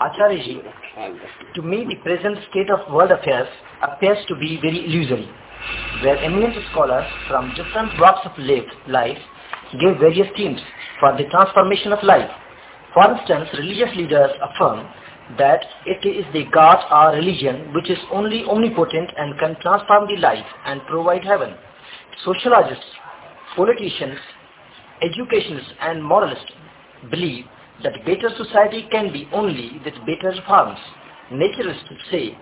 Acharya to me the present state of world affairs appears to be very illusory, where eminent scholars from different walks of life give various themes for the transformation of life. For instance, religious leaders affirm that it is the God or religion which is only omnipotent and can transform the life and provide heaven. Sociologists, politicians, educationists and moralists believe that better society can be only with better reforms. Naturalists say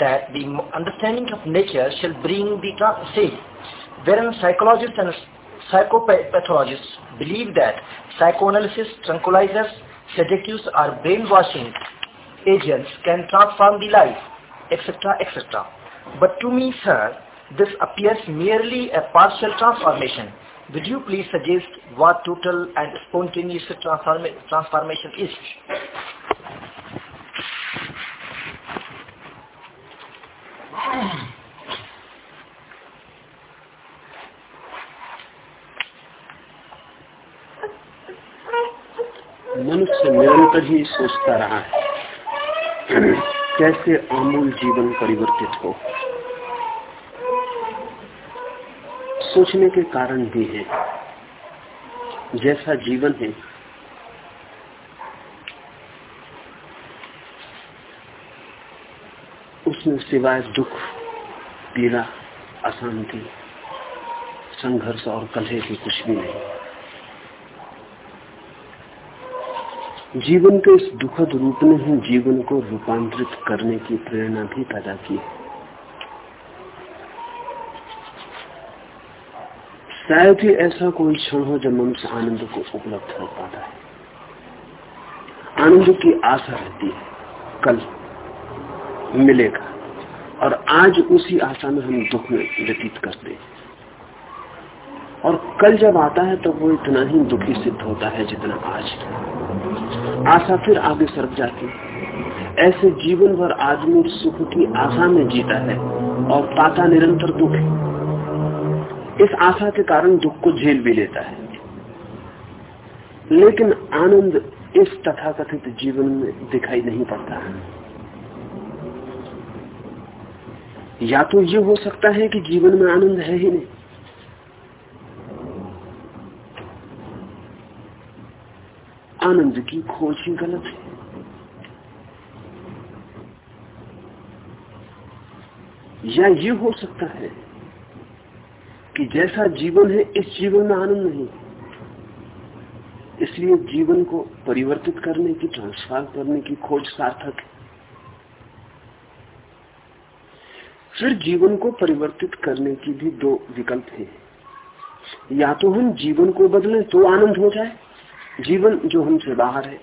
that the understanding of nature shall bring the state, wherein psychologists and psychopathologists believe that psychoanalysis, tranquilizers, sedatives or brainwashing agents can transform the life, etc., etc. But to me, sir, this appears merely a partial transformation would you please suggest what total and spontaneous transform transformation is? मनुष्य निरंतर ही सोचता रहा है कैसे आमूल जीवन परिवर्तित हो सोचने के कारण भी है। जैसा जीवन है। उसमें सिवाय दुख, पीड़ा, अशांति, संघर्ष और कलह की कुछ भी नहीं। जीवन के इस दुखद रूप ने ही जीवन को रूपांतरित करने की प्रेरणा भी पैदा की है। शायद ही ऐसा कोई क्षण हो जब मनुष्य आनंद को उपलब्ध हो पाता है। आनंद की आशा रहती है, कल मिलेगा, और आज उसी आशा में हम दुख में व्यतीत करते हैं। और कल जब आता है तो वो इतना ही दुखी सिद्ध होता है जितना आज आशा फिर आगे सरक जाती है। ऐसे जीवन भर आदमी सुख की आशा में जीता है और पाता निरंतर दुख है। इस आशा के कारण दुख को झेल भी लेता है। लेकिन आनंद इस तथाकथित जीवन में दिखाई नहीं पड़ता या तो ये हो सकता है कि जीवन में आनंद है ही नहीं। आनंद की खोज ही गलत है। या ये हो सकता है कि जैसा जीवन है, इस जीवन में आनंद नहीं। इसलिए जीवन को परिवर्तित करने की ट्रांसफार करने की खोज सार्थक है। फिर जीवन को परिवर्तित करने की भी दो विकल्प हैं। या तो हम जीवन को बदलें तो आनंद हो जाए, जीवन जो हमसे बाहर है।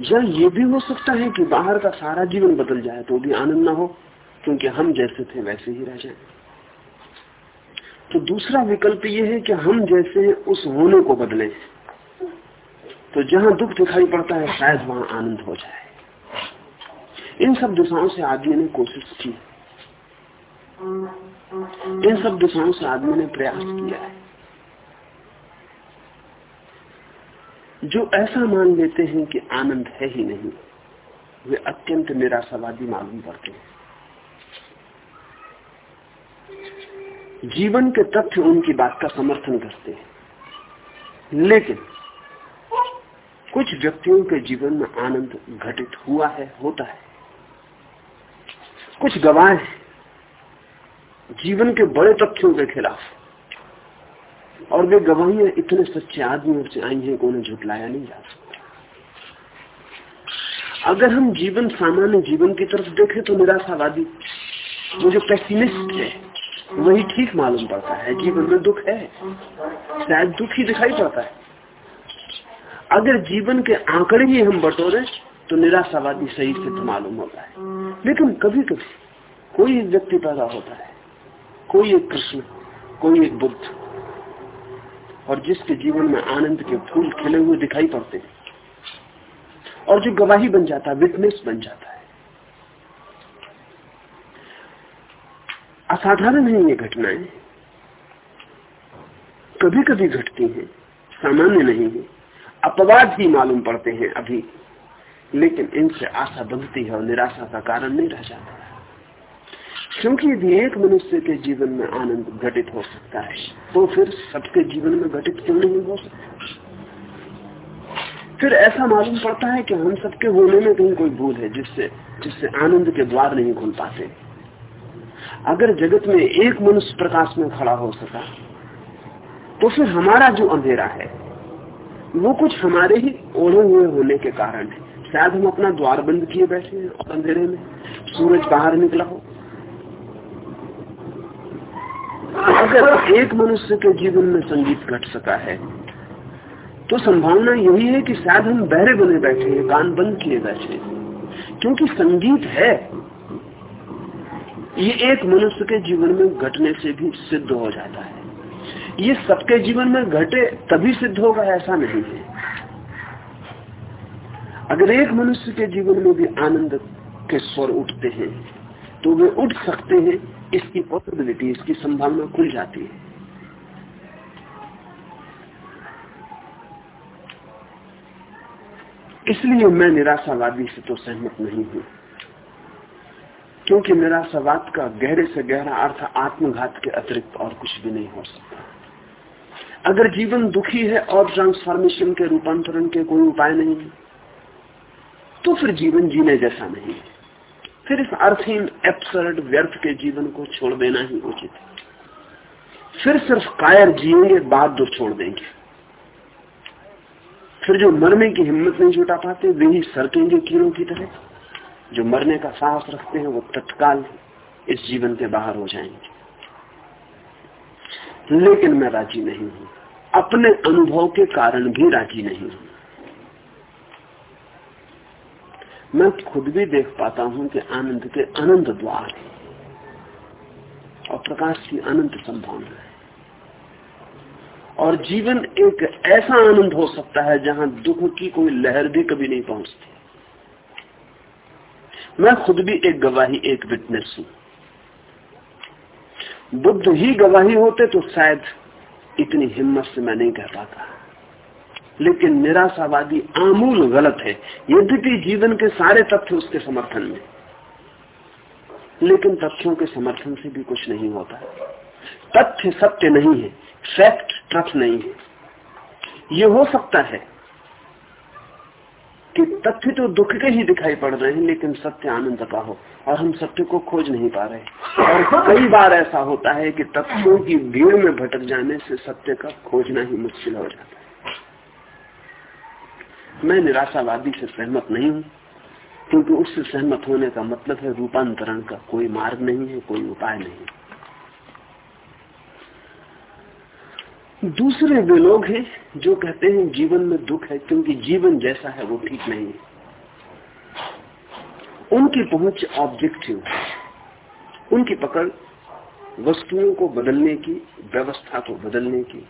या ये भी हो सकता है कि बाहर का सारा जीवन बदल जाए तो भी आनंद ना हो। क्योंकि हम जैसे थे वैसे ही रह जाए तो दूसरा विकल्प ये है कि हम जैसे उस होने को बदले। तो जहाँ दुख दिखाई पड़ता है, शायद वहाँ आनंद हो जाए। इन सब दिशाओं से आदमी ने कोशिश की। इन सब दिशाओं से आदमी ने प्रयास किया है। जो ऐसा मान लेते हैं कि आनंद है ही नहीं, वे अत्यंत निराशावादी मालूम पड़ते हैं। जीवन के तथ्य उनकी बात का समर्थन करते हैं। लेकिन, कुछ व्यक्तियों के जीवन में आनंद घटित हुआ है, होता है। कुछ गवाह जीवन के बड़े तथ्यों के खिलाफ। और वे गवाहियाँ इतने सच्चे आदमियों से आई हैं कि उन्हें झुटलाया नहीं जा सकता। अगर हम जीवन, सामान्य जीवन की तरफ़ देखें तो निराशावादी वो जो पेसिमिस्ट है वही ठीक मालूम पड़ता है, जीवन में दुख है। शायद दुख ही दिखाई पड़ता है। अगर जीवन के आंकड़े ही हम बटोरे तो निराशावादी सही सिद्ध मालूम होता है। लेकिन कभी कभी कोई एक व्यक्ति पैदा होता है, कोई एक कृष्ण, कोई एक बुद्ध, और जिसके जीवन में आनंद के फूल खिले हुए दिखाई पड़ते हैं, और जो गवाही बन जाता है विटनेस बन जाता है। असाधारण है ये घटनाएँ। कभी कभी घटती हैं, सामान्य नहीं है। अपवाद ही मालूम पड़ते हैं अभी। लेकिन इनसे आशा बनती है और निराशा का कारण नहीं रह जाता। क्योंकि यदि एक मनुष्य के जीवन में आनंद घटित हो सकता है तो फिर सबके जीवन में घटित क्यों नहीं हो सकता? फिर ऐसा मालूम पड़ता है कि हम सबके होने में कहीं कोई भूल है जिससे जिससे आनंद के द्वार नहीं खुल पाते। अगर जगत में एक मनुष्य प्रकाश में खड़ा हो सका तो फिर हमारा जो अंधेरा है, वो कुछ हमारे ही ओढ़े हुए होने के कारण है। शायद हम अपना द्वार बंद किए बैठे हैं और अंधेरे में सूरज बाहर निकला हो। अगर एक मनुष्य के जीवन में संगीत घट सका है तो संभावना यही है कि शायद हम बहरे बने बैठे हैं, कान बंद किए बैठे क्योंकि संगीत है ये एक मनुष्य के जीवन में घटने से भी सिद्ध हो जाता है। ये सबके जीवन में घटे तभी सिद्ध होगा, ऐसा नहीं है। अगर एक मनुष्य के जीवन में भी आनंद के स्वर उठते हैं तो वे उठ सकते हैं, इसकी पॉसिबिलिटी इसकी संभावना खुल जाती है। इसलिए मैं निराशावादी से तो सहमत नहीं हूँ। क्योंकि निराशावाद का गहरे से गहरा अर्थ आत्मघात के अतिरिक्त और कुछ भी नहीं हो सकता। अगर जीवन दुखी है और ट्रांसफॉर्मेशन के रूपांतरण के कोई उपाय नहीं है तो फिर जीवन जीने जैसा नहीं है। फिर इस अर्थहीन एप्सर्ड व्यर्थ के जीवन को छोड़ देना ही उचित है। फिर सिर्फ़ कायर जिएँगे दो छोड़ देंगे। फिर जो मरने की हिम्मत नहीं जुटा पाते, वे ही सरकेंगे कीड़ों की तरह। जो मरने का साहस रखते हैं, वो तत्काल इस जीवन के बाहर हो जाएँगे। लेकिन मैं राज़ी नहीं हूँ। अपने अनुभव के कारण भी राज़ी नहीं हूँ। मैं खुद भी देख पाता हूँ कि आनंद के अनंत द्वार है और प्रकाश की अनंत संभावना है। और जीवन एक ऐसा आनंद हो सकता है जहाँ दुख की कोई लहर भी कभी नहीं पहुँचती। मैं खुद भी एक गवाही, एक विटनेस हूँ। बुद्ध ही गवाही होते तो शायद इतनी हिम्मत से मैं नहीं कह पाता। लेकिन निराशावादी आमूल गलत है। यद्यपि जीवन के सारे तथ्य उसके समर्थन में। लेकिन तथ्यों के समर्थन से भी कुछ नहीं होता। तथ्य सत्य नहीं है फैक्ट ट्रथ नहीं है। ये हो सकता है कि तथ्य तो दुख के ही दिखाई पड़ रहे हैं, लेकिन सत्य आनंद का हो, और हम सत्य को खोज नहीं पा रहे। और कई बार ऐसा होता है कि तथ्यों की भीड़ में भटक जाने से सत्य का खोजना ही मुश्किल हो जाता है। मैं निराशावादी से सहमत नहीं हूँ, क्योंकि उससे सहमत होने का मतलब है रूपांतरण का कोई मार्ग नहीं है, कोई उपाय नहीं दूसरे वे लोग हैं जो कहते हैं जीवन में दुख है, क्योंकि जीवन जैसा है वो ठीक नहीं है। उनकी पहुँच ऑब्जेक्टिव उनकी पकड़ वस्तुओं को बदलने की, व्यवस्था को बदलने की,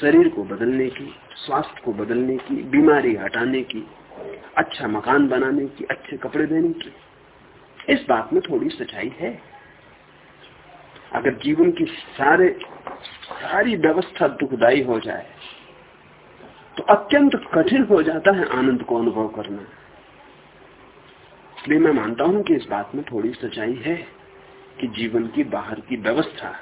शरीर को बदलने की, स्वास्थ्य को बदलने की, बीमारी हटाने की अच्छा मकान बनाने की, अच्छे कपड़े देने की। इस बात में थोड़ी सच्चाई है। अगर जीवन की सारे सारी व्यवस्था दुखदाई हो जाए तो अत्यंत कठिन हो जाता है आनंद को अनुभव करना। इसलिए मैं मानता हूँ कि इस बात में थोड़ी सच्चाई है कि जीवन की बाहर की व्यवस्था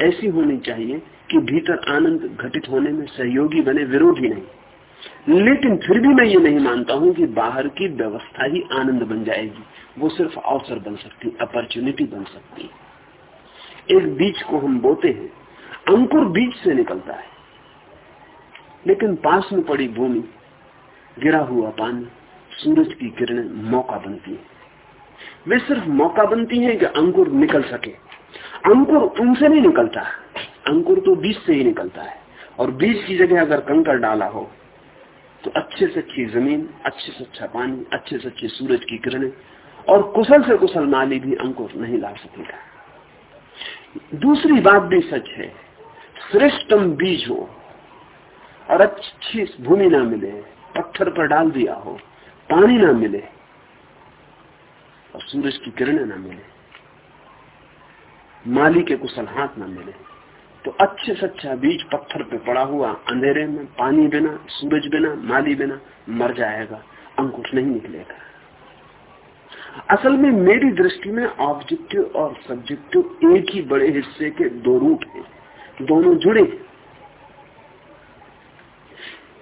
ऐसी होनी चाहिए कि भीतर आनंद घटित होने में सहयोगी बने, विरोधी नहीं। लेकिन फिर भी मैं ये नहीं मानता हूँ कि बाहर की व्यवस्था ही आनंद बन जाएगी। वो सिर्फ़ अवसर बन सकती, अपॉर्चुनिटी बन सकती। एक बीज को हम बोते हैं अंकुर बीज से निकलता है। लेकिन पास में पड़ी भूमि, गिरा हुआ पानी, सूरज की किरणें मौका बनती है। वे सिर्फ़ मौका बनती हैं कि अंकुर निकल सके। अंकुर उनसे नहीं निकलता। अंकुर तो बीज से ही निकलता है। और बीज की जगह अगर कंकर डाला हो तो अच्छे से अच्छी ज़मीन, अच्छे से अच्छा पानी, अच्छे से अच्छी सूरज की किरणें और कुशल से कुशल माली भी अंकुर नहीं ला सकेगा। दूसरी बात भी सच है श्रेष्ठतम बीज हो और अच्छी भूमि ना मिले, पत्थर पर डाल दिया हो, पानी ना मिले और सूरज की किरणें ना मिले, माली के कुशल हाथ ना मिले। तो अच्छे से अच्छा बीज पत्थर पे पड़ा हुआ अंधेरे में, पानी बिना, सूरज बिना, माली बिना मर जाएगा, अंकुश नहीं निकलेगा। असल में मेरी दृष्टि में ऑब्जेक्टिव और सब्जेक्टिव एक ही बड़े हिस्से के दो रूप हैं। दोनों जुड़े।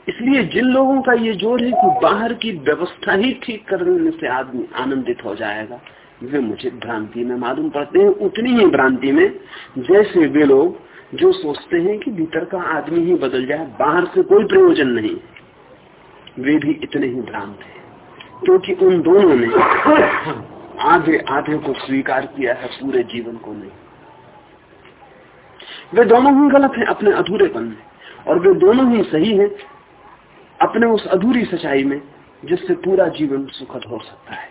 इसलिए जिन लोगों का ये ज़ोर है कि बाहर की व्यवस्था ही ठीक करने से आदमी आनंदित हो जाएगा, वे मुझे भ्रांति में मालूम पड़ते हैं। उतनी ही भ्रांति में जैसे वे लोग जो सोचते हैं कि भीतर का आदमी ही बदल जाए, बाहर से कोई प्रयोजन नहीं। वे भी इतने ही भ्रांत हैं, क्योंकि उन दोनों ने आधे आधे को स्वीकार किया है, पूरे जीवन को नहीं। वे दोनों ही गलत हैं अपने अधूरेपन में। और वे दोनों ही सही हैं अपने उस अधूरी सच्चाई में, जिससे पूरा जीवन सुखद हो सकता है।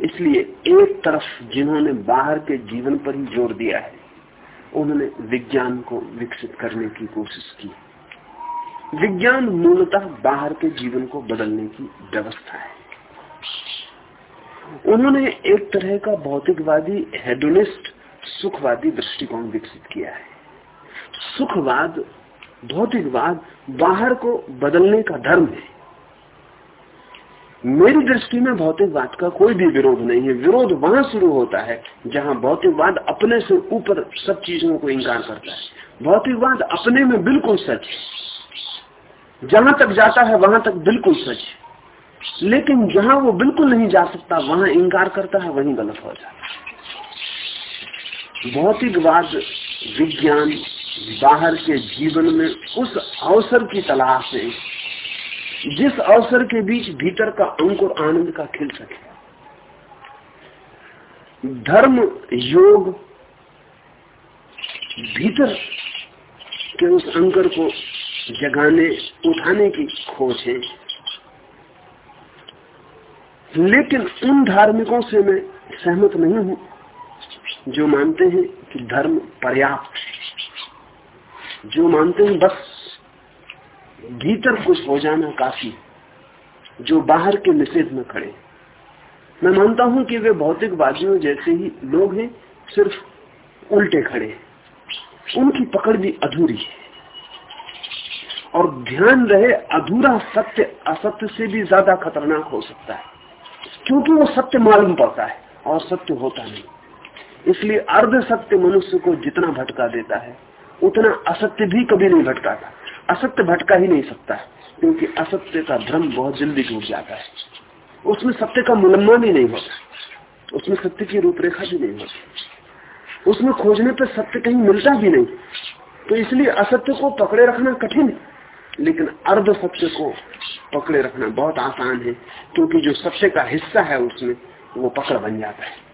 इसलिए एक तरफ़ जिन्होंने बाहर के जीवन पर ही ज़ोर दिया है, उन्होंने विज्ञान को विकसित करने की कोशिश की। विज्ञान मूलतः बाहर के जीवन को बदलने की व्यवस्था है। उन्होंने एक तरह का भौतिकवादी हेडोनिस्ट सुखवादी दृष्टिकोण विकसित किया है। सुखवाद, भौतिकवाद बाहर को बदलने का धर्म है। मेरी दृष्टि में भौतिकवाद का कोई भी विरोध नहीं है। विरोध वहाँ शुरू होता है जहाँ भौतिकवाद अपने से ऊपर सब चीज़ों को इंकार करता है। भौतिकवाद अपने में बिल्कुल सच है। जहाँ तक जाता है, वहाँ तक बिल्कुल सच है। लेकिन जहाँ वो बिल्कुल नहीं जा सकता, वहाँ इंकार करता है, वहीं गलत हो जाता है। भौतिकवाद, विज्ञान, बाहर के जीवन में उस अवसर की तलाश है जिस अवसर के बीच भीतर का अंकुर आनंद का खिल सके। धर्म, योग भीतर के उस अंकर को जगाने, उठाने की खोज है। लेकिन उन धार्मिकों से मैं सहमत नहीं हूँ। जो मानते हैं कि धर्म पर्याप्त है। जो मानते हैं बस भीतर कुछ हो जाना काफ़ी जो बाहर के निषेध में खड़े मैं मानता हूँ कि वे भौतिक भौतिकवादियों जैसे ही लोग हैं, सिर्फ़ उल्टे खड़े उनकी पकड़ भी अधूरी है। और ध्यान रहे, अधूरा सत्य असत्य से भी ज़्यादा खतरनाक हो सकता है। क्योंकि वो सत्य मालूम पड़ता है और सत्य होता नहीं। इसलिए अर्ध सत्य मनुष्य को जितना भटका देता है, उतना असत्य भी कभी नहीं भटकाता। असत्य भटका ही नहीं सकता, क्योंकि असत्य का भ्रम बहुत जल्दी टूट जाता है। उसमें सत्य का मुलम्मा भी नहीं होता। उसमें सत्य की रूपरेखा भी नहीं होती। उसमें खोजने पर सत्य कहीं मिलता भी नहीं। तो इसलिए असत्य को पकड़े रखना कठिन है। लेकिन अर्ध सत्य को पकड़े रखना बहुत आसान है, क्योंकि जो सत्य का हिस्सा है उसमें वो पकड़ बन जाता है।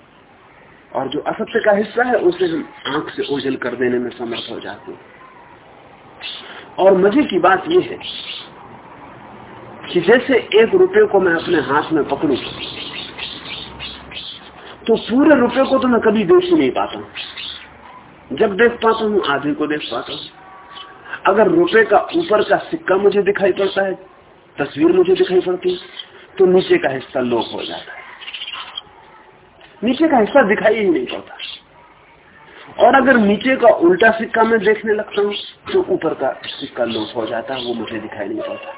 और जो असत्य का हिस्सा है, उसे हम आँख से ओझल कर देने में समर्थ हो जाते हैं। और मज़े की बात यह है कि जैसे एक रुपये को मैं अपने हाथ में पकड़ू तो पूरे रुपये को तो मैं कभी देख ही नहीं पाता। हूँ जब देख पाता हूँ, आधे को देख पाता हूँ। अगर रुपए का ऊपर का सिक्का मुझे दिखाई पड़ता है, तस्वीर मुझे दिखाई पड़ती है तो नीचे का हिस्सा लोप हो जाता है। नीचे का हिस्सा दिखाई ही नहीं पड़ता। और अगर नीचे का उल्टा सिक्का मैं देखने लगता हूँ तो ऊपर का सिक्का लोप हो जाता है, वो मुझे दिखाई नहीं पड़ता।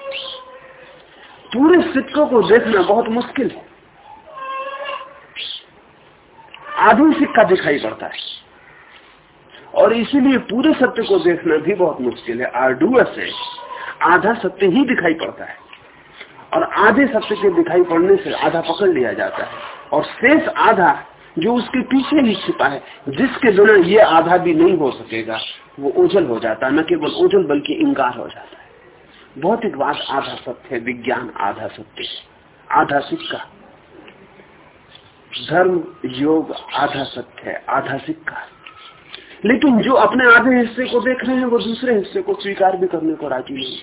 पूरे सिक्कों को देखना बहुत मुश्किल है। आधी सिक्का दिखाई पड़ता है। और इसीलिए पूरे सत्य को देखना भी बहुत मुश्किल है। आर्डुअस है आधा सत्य ही दिखाई पड़ता है। और आधे सत्य के दिखाई पड़ने से आधा पकड़ लिया जाता है। और शेष आधा जो उसके पीछे ही छिपा है, जिसके बिना ये आधा भी नहीं हो सकेगा, वो ओझल हो जाता है। न केवल ओझल, बल्कि इंकार हो जाता है। भौतिकवाद आधा सत्य है, विज्ञान आधा सत्य है। आधा सिक्का। धर्म, योग आधा सत्य है, आधा सिक्का। लेकिन जो अपने आधे हिस्से को देख रहे हैं, वो दूसरे हिस्से को स्वीकार भी करने को राज़ी नहीं।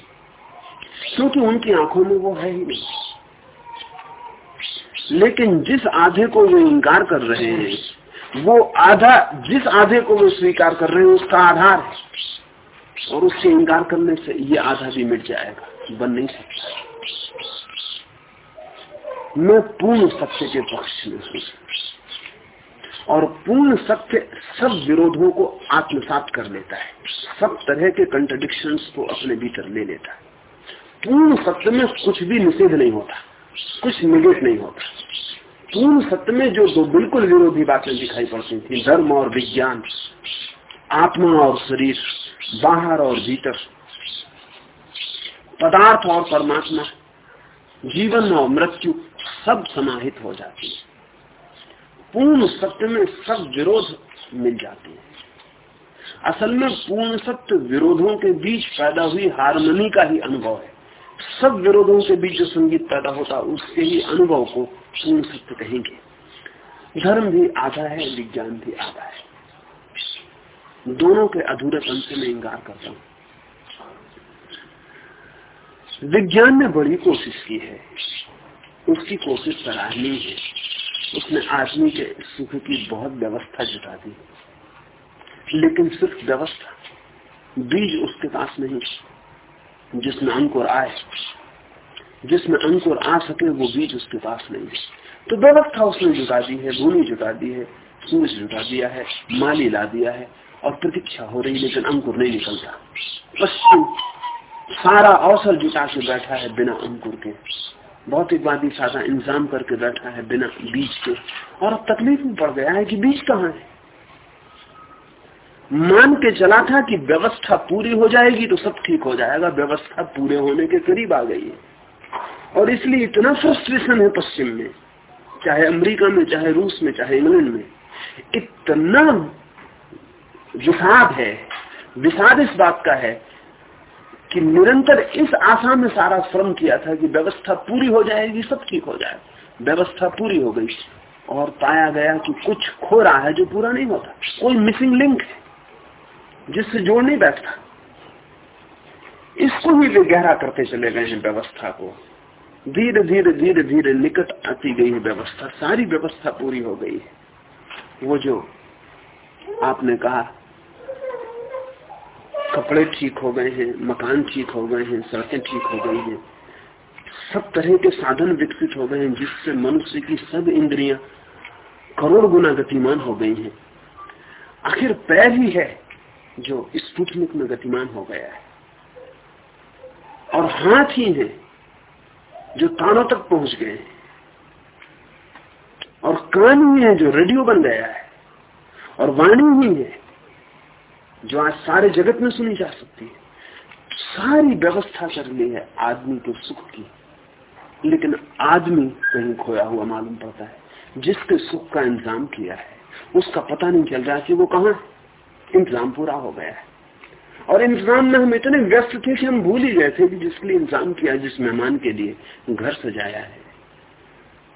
क्योंकि उनकी आँखों में वो है ही नहीं। लेकिन जिस आधे को वो इंकार कर रहे हैं, वो आधा, जिस आधे को वो स्वीकार कर रहे हैं, उसका आधार है। और उससे इंकार करने से ये आधा भी मिट जाएगा, बन नहीं सकता। मैं पूर्ण सत्य के पक्ष में हूँ। और पूर्ण सत्य सब विरोधों को आत्मसात कर लेता है। सब तरह के कंट्रडिक्शन को अपने भीतर ले लेता है। पूर्ण सत्य में कुछ भी निषेध नहीं होता। कुछ निगेट नहीं होता। पूर्ण सत्य में जो दो बिल्कुल विरोधी बातें दिखाई पड़ती थी, धर्म और विज्ञान, आत्मा और शरीर, बाहर और भीतर, पदार्थ और परमात्मा, जीवन और मृत्यु सब समाहित हो जाती है। पूर्ण सत्य में सब विरोध मिल जाते हैं। असल में पूर्ण सत्य विरोधों के बीच पैदा हुई हारमोनी का ही अनुभव है। सब विरोधों के बीच जो संगीत पैदा होता, उसके ही अनुभव को पूर्ण सत्य कहेंगे। धर्म भी आधा है, विज्ञान भी आधा है। दोनों के अधूरे पन से मैं इंकार करता हूँ। विज्ञान ने बड़ी कोशिश की है। उसकी कोशिश सराहनीय है। उसने आदमी के सुख की बहुत व्यवस्था जुटा दी। लेकिन सिर्फ़ व्यवस्था, बीज उसके पास नहीं। जिसमें अंकुर आए, जिसमें अंकुर आ सके वो बीज उसके पास नहीं है। तो व्यवस्था उसने जुटा दी है, भूमि जुटा दी है सूरज जुटा दिया है, माली ला दिया है और प्रतीक्षा हो रही लेकिन अंकुर नहीं निकलता। पश्चिम सारा अवसर जुटा के बैठा है बिना अंकुर के। भौतिकवादी सादा इंतज़ाम करके बैठा है बिना बीज के। और अब तकलीफ़ में पड़ गया है कि बीज कहाँ है? मान के चला था कि व्यवस्था पूरी हो जाएगी तो सब ठीक हो जाएगा, व्यवस्था पूरे होने के करीब आ गई है। और इसलिए इतना फ्रस्ट्रेशन है पश्चिम में, चाहे अमेरिका में, चाहे रूस में, चाहे इंग्लैंड में, इतना विषाद है, विषाद इस बात का है कि निरंतर इस आशा में सारा श्रम किया था कि व्यवस्था पूरी हो जाएगी, सब ठीक हो जाए। व्यवस्था पूरी हो गई और पाया गया कि कुछ खो रहा है जो पूरा नहीं होता। कोई मिसिंग लिंक है। जिससे जोड़ नहीं बैठता, इसको ही वे गहरा करते चले गए हैं व्यवस्था को। धीरे धीरे धीरे धीरे निकट आती गई है व्यवस्था, सारी व्यवस्था पूरी हो गई। है वो जो आपने कहा, कपड़े ठीक हो गए हैं, मकान ठीक हो गए हैं, सड़कें ठीक हो गई हैं, सब तरह के साधन विकसित हो गए हैं, जिससे मनुष्य की सब इंद्रियाँ करोड़ गुना गतिमान हो गई हैं। आखिर पैर ही है। जो स्पुटनिक में गतिमान हो गया है। और हाथ ही है जो तानों तक पहुँच गए हैं। और कान ही है जो रेडियो बन गया है। और वाणी ही है जो आज सारे जगत में सुनी जा सकती है। सारी व्यवस्था कर ली है आदमी के सुख की। लेकिन आदमी कहीं खोया हुआ मालूम पड़ता है। जिसके सुख का इंतज़ाम किया है, उसका पता नहीं चल रहा कि वो कहा इंतज़ाम पूरा हो गया है। और इंतज़ाम में हम इतने व्यस्त थे कि हम भूल ही गए थे कि जिसके लिए इंतज़ाम किया जिस मेहमान के लिए घर सजाया है।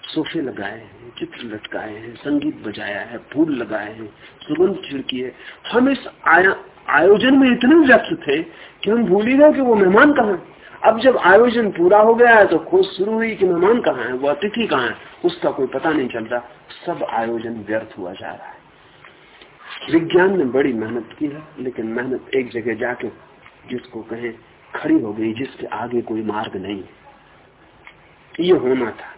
सोफे लगाए हैं चित्र लटकाए हैं संगीत बजाया है फूल लगाए हैं सुगंध छिड़की है। हम इस आया, आयोजन में इतने व्यस्त थे कि हम भूल ही गए कि वो मेहमान कहाँ अब जब आयोजन पूरा हो गया है तो खोज शुरू हुई कि मेहमान कहाँ है वो अतिथि कहाँ है उसका कोई पता नहीं चलता सब आयोजन व्यर्थ हुआ जा रहा है। विज्ञान ने बड़ी मेहनत की है, लेकिन मेहनत एक जगह जाके जिसको कहे खड़ी हो गई, जिसके आगे कोई मार्ग नहीं ये होना था।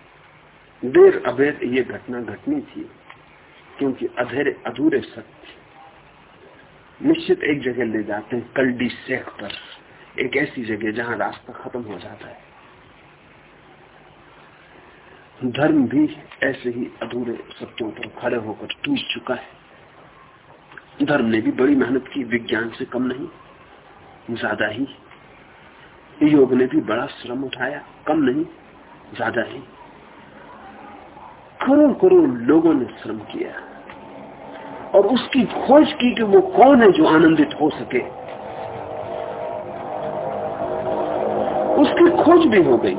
देर अबेर ये घटना घटनी थी, क्योंकि अधेरे अधूरे सत्य निश्चित एक जगह ले जाते हैं, कल्डी सेख पर। एक ऐसी जगह जहाँ रास्ता खत्म हो जाता है। धर्म भी ऐसे ही अधूरे सत्यों पर खड़े होकर टूट चुका है। धर्म ने भी बड़ी मेहनत की, विज्ञान से कम नहीं, ज़्यादा ही। योग ने भी बड़ा श्रम उठाया, कम नहीं, ज़्यादा ही। करोड़ करोड़ लोगों ने श्रम किया। और उसकी खोज की कि वो कौन है जो आनंदित हो सके। उसकी खोज भी हो गई।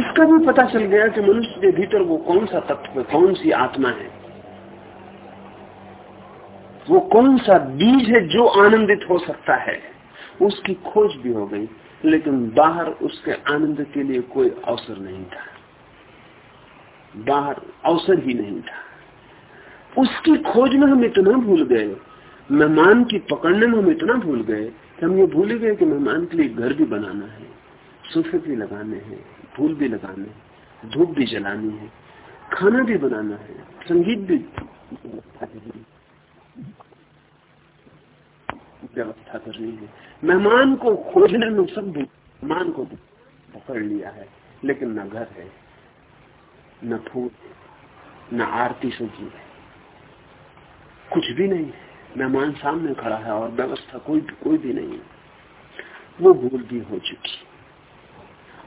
इसका भी पता चल गया कि मनुष्य के भीतर वो कौन सा तत्व, कौन सी आत्मा है। वो कौन सा बीज है जो आनंदित हो सकता है? उसकी खोज भी हो गई, लेकिन बाहर उसके आनंद के लिए कोई अवसर नहीं था। बाहर अवसर ही नहीं था। उसकी खोज में हम इतना भूल गए, मेहमान की पकड़ने में हम इतना भूल गए कि हम ये भूल गए कि मेहमान के लिए घर भी बनाना है, सोफे भी लगाने हैं, फूल भी लगाने धूप भी जलानी है, खाना भी बनाना है, संगीत भी व्यवस्था करनी है मेहमान को खोजने में सब मेहमान को पकड़ लिया है, लेकिन न घर है, न फूल न आरती सजी है। कुछ भी नहीं है। मेहमान सामने खड़ा है और व्यवस्था कोई भी कोई भी नहीं है। वो भूल भी हो चुकी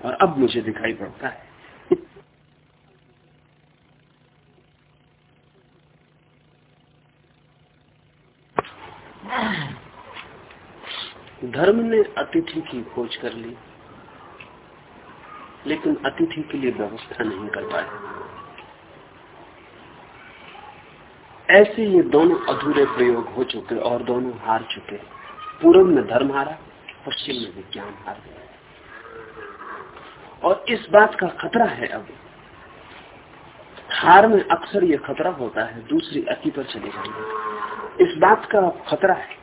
और अब मुझे दिखाई पड़ता है। धर्म ने अतिथि की खोज कर ली, लेकिन अतिथि के लिए व्यवस्था नहीं कर पाए। ऐसे ये दोनों अधूरे प्रयोग हो चुके और दोनों हार चुके। पूर्व में धर्म हारा, पश्चिम में विज्ञान हार गया। और इस बात का खतरा है अब। हार में अक्सर ये खतरा होता है, दूसरी अति पर चले जाने। इस बात का खतरा है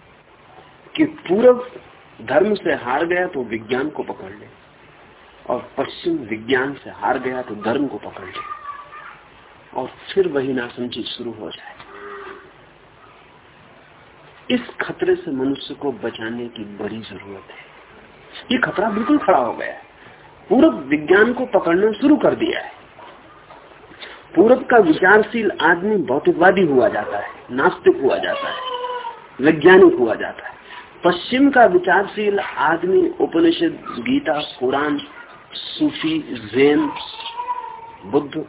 कि पूर्व धर्म से हार गया तो विज्ञान को पकड़ ले और पश्चिम विज्ञान से हार गया तो धर्म को पकड़ ले और फिर वही नासमझी शुरू हो जाए। इस खतरे से मनुष्य को बचाने की बड़ी ज़रूरत है। ये खतरा बिल्कुल खड़ा हो गया है। पूर्व विज्ञान को पकड़ना शुरू कर दिया है। पूर्व का विचारशील आदमी भौतिकवादी हुआ जाता है, नास्तिक हुआ जाता है, वैज्ञानिक हुआ जाता है। पश्चिम का विचारशील आदमी उपनिषद, गीता, कुरान, सूफी, जैन, बुद्ध,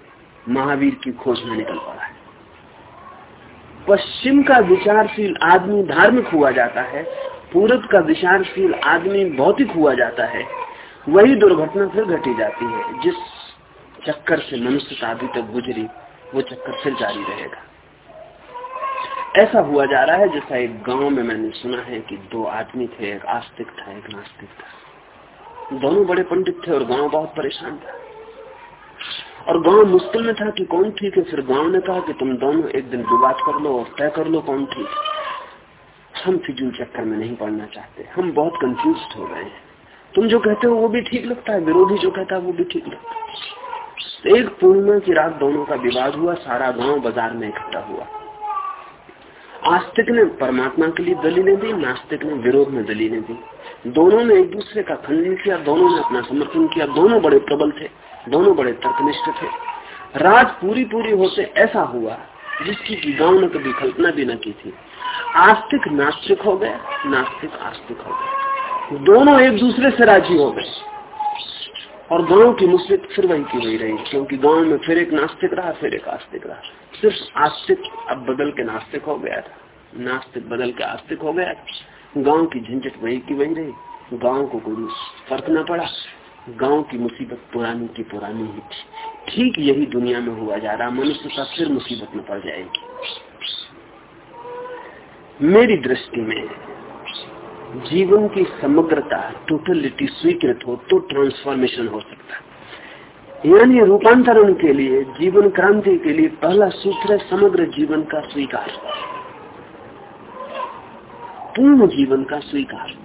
महावीर की खोज में निकल पड़ा है। पश्चिम का विचारशील आदमी धार्मिक हुआ जाता है, पूरब का विचारशील आदमी भौतिक हुआ जाता है, वही दुर्घटना फिर घटी जाती है, जिस चक्कर से मनुष्यता अभी तक गुजरी, वो चक्कर फिर जारी रहेगा। ऐसा हुआ जा रहा है जैसा एक गाँव में मैंने सुना है कि दो आदमी थे, एक आस्तिक था, एक नास्तिक था। दोनों बड़े पंडित थे और गाँव बहुत परेशान था। और गाँव मुश्किल में था कि कौन ठीक है, फिर गाँव ने कहा कि तुम दोनों एक दिन विवाद कर लो और तय कर लो कौन ठीक हम फिजूल चक्कर में नहीं पड़ना चाहते। हम बहुत कंफ्यूज हो गए हैं। तुम जो कहते हो वो भी ठीक लगता है, विरोधी जो कहता है वो भी ठीक लगता है। एक पूर्णिमा की रात दोनों का विवाद हुआ, सारा गाँव बाज़ार में इकट्ठा हुआ। आस्तिक ने परमात्मा के लिए दलीलें दी, नास्तिक ने विरोध में दलीलें दी। दोनों ने एक दूसरे का खंडन किया, दोनों ने अपना समर्थन किया, दोनों बड़े प्रबल थे, दोनों बड़े तर्कनिष्ठ थे। रात पूरी पूरी होते ऐसा हुआ, जिसकी की गाँव ने कभी कल्पना भी न की थी। आस्तिक नास्तिक हो गए, नास्तिक आस्तिक हो गए। दोनों एक दूसरे से राज़ी हो गए। और गाँव की मुसीबत फिर वही की वही रही, क्योंकि गाँव में फिर एक नास्तिक रहा, फिर एक आस्तिक रहा। सिर्फ़ आस्तिक अब बदल के नास्तिक हो गया था। नास्तिक बदल के आस्तिक हो गया गाँव की झंझट वही की वही रही। गाँव को कोई फ़र्क न पड़ा। गाँव की मुसीबत पुरानी की पुरानी ही थी। ठीक यही दुनिया में हुआ जा रहा। मनुष्य का फिर मुसीबत में पड़ जाएगी। मेरी दृष्टि में जीवन की समग्रता टोटलिटी स्वीकृत हो तो ट्रांसफॉर्मेशन हो सकता है। यानी रूपांतरण के लिए, जीवन क्रांति के लिए पहला सूत्र है समग्र जीवन का स्वीकार। पूर्ण जीवन का स्वीकार।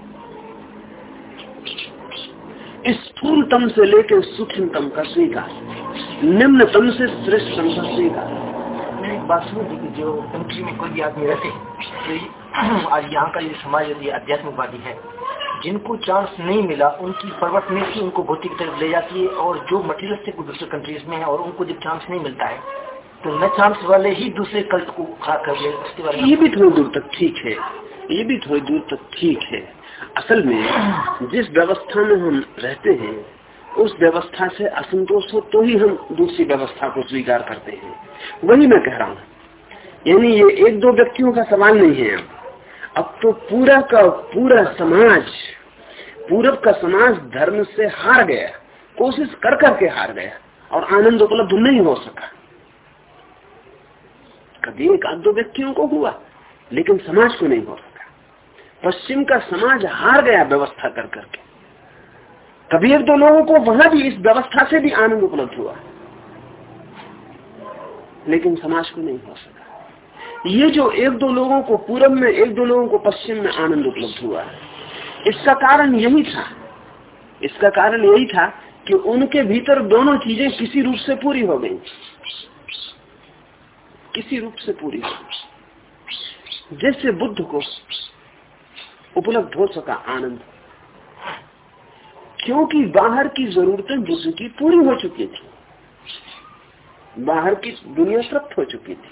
स्थूलतम से लेकर सूक्ष्मतम का स्वीकार। निम्नतम से श्रेष्ठतम का स्वीकार। बात सुनो थी कि जो कंट्री में कोई भी आदमी रहते आज यहाँ का ये समाज यदि आध्यात्मिकवादी है। जिनको चांस नहीं मिला, उनकी परवटनेस ही उनको भौतिक तरफ़ ले जाती है और जो मटीरियलिस्टिक दूसरे कंट्रीज़ में है और उनको जब चांस नहीं मिलता है तो न चांस वाले ही दूसरे कल्ट को खड़ा कर ले, उसके बारे में ये भी थोड़ी दूर तक ठीक है, ये भी थोड़ी दूर तक ठीक है। असल में जिस व्यवस्था में हम रहते हैं उस व्यवस्था से असंतोष हो तो ही हम दूसरी व्यवस्था को स्वीकार करते हैं। वही मैं कह रहा हूँ। यानी ये एक दो व्यक्तियों का सवाल नहीं है। अब तो पूरा का पूरा समाज, पूरब का समाज धर्म से हार गया, कोशिश कर करके हार गया, और आनंद उपलब्ध नहीं हो सका। कभी एक आध दो व्यक्तियों को हुआ, लेकिन समाज को नहीं हो सका। पश्चिम का समाज हार गया व्यवस्था कर करके। कभी एक दो लोगों को वहाँ भी इस व्यवस्था से भी आनंद उपलब्ध हुआ। लेकिन समाज को नहीं हो सका। ये जो एक दो लोगों को पूरब में, एक दो लोगों को पश्चिम में आनंद उपलब्ध हुआ। इसका कारण यही था। इसका कारण यही था कि उनके भीतर दोनों चीज़ें किसी रूप से पूरी हो गई। किसी रूप से पूरी हो जैसे बुद्ध को उपलब्ध हो सका आनंद। क्योंकि बाहर की जरूरतें बुद्ध की पूरी हो चुकी थी। बाहर की दुनिया तृप्त हो चुकी थी।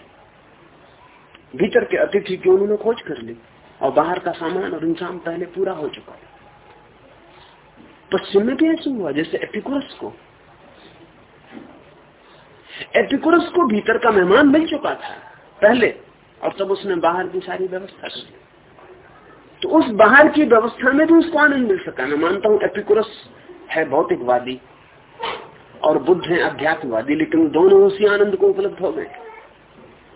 भीतर के अतिथि की उन्होंने खोज कर ली और बाहर का सामान और इंसान पहले पूरा हो चुका था पश्चिम में भी ऐसा हुआ, जैसे एपिकुरस को। एपिकुरस को भीतर का मेहमान मिल चुका था, पहले। और तब उसने बाहर की सारी व्यवस्था कर ली। तो उस बाहर की व्यवस्था में भी उसको आनंद मिल सका। मैं मानता हूँ एपिकुरस है भौतिकवादी और बुद्ध है अध्यात्मवादी लेकिन दोनों उसी आनंद को उपलब्ध हो गए।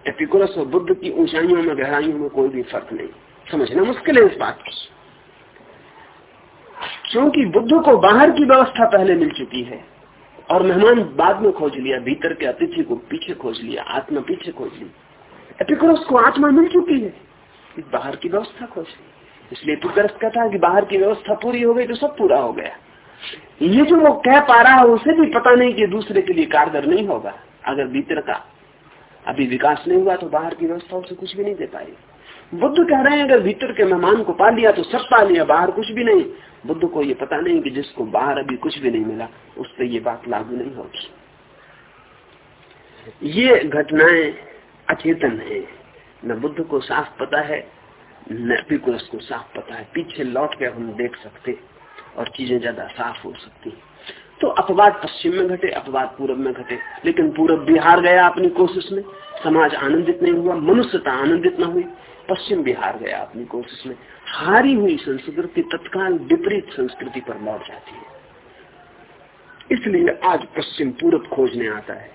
एपिकुरस और बुद्ध की ऊंचाइयों में, गहराइयों में कोई भी फ़र्क नहीं। समझना मुश्किल है इस बात को। क्योंकि बुद्ध को बाहर की व्यवस्था पहले मिल चुकी है और मेहमान बाद में खोज लिया, भीतर के अतिथि को पीछे खोज लिया, आत्मा पीछे खोज ली। एपिकुरस को आत्मा मिल चुकी है। बाहर की व्यवस्था खोज ली। इसलिए एपिकुरस कहता है कि बाहर की व्यवस्था पूरी हो गई तो सब पूरा हो गया। ये जो वो कह पा रहा है, उसे भी पता नहीं कि दूसरे के लिए कारगर नहीं होगा। अगर भीतर का अभी विकास नहीं हुआ तो बाहर की व्यवस्था उसे कुछ भी नहीं दे पाएगी बुद्ध कह रहे हैं, अगर भीतर के मेहमान को पा लिया तो सब पा लिया, बाहर कुछ भी नहीं। बुद्ध को ये पता नहीं कि जिसको बाहर अभी कुछ भी नहीं मिला, उस पर ये बात लागू नहीं होगी। ये घटनाएँ अचेतन है। न बुद्ध को साफ़ पता है न को उसको साफ़ पता है। पीछे लौट के हम देख सकते और चीज़ें ज़्यादा साफ़ हो सकती। तो अपवाद पश्चिम में घटे, अपवाद पूरब में घटे। लेकिन पूरब बिहार गया अपनी कोशिश में, समाज आनंदित नहीं हुआ, मनुष्यता आनंदित न हुई, पश्चिम बिहार गया अपनी कोशिश में। हारी हुई संस्कृति तत्काल विपरीत संस्कृति पर लौट जाती है। इसलिए आज पश्चिम पूरब खोजने आता है।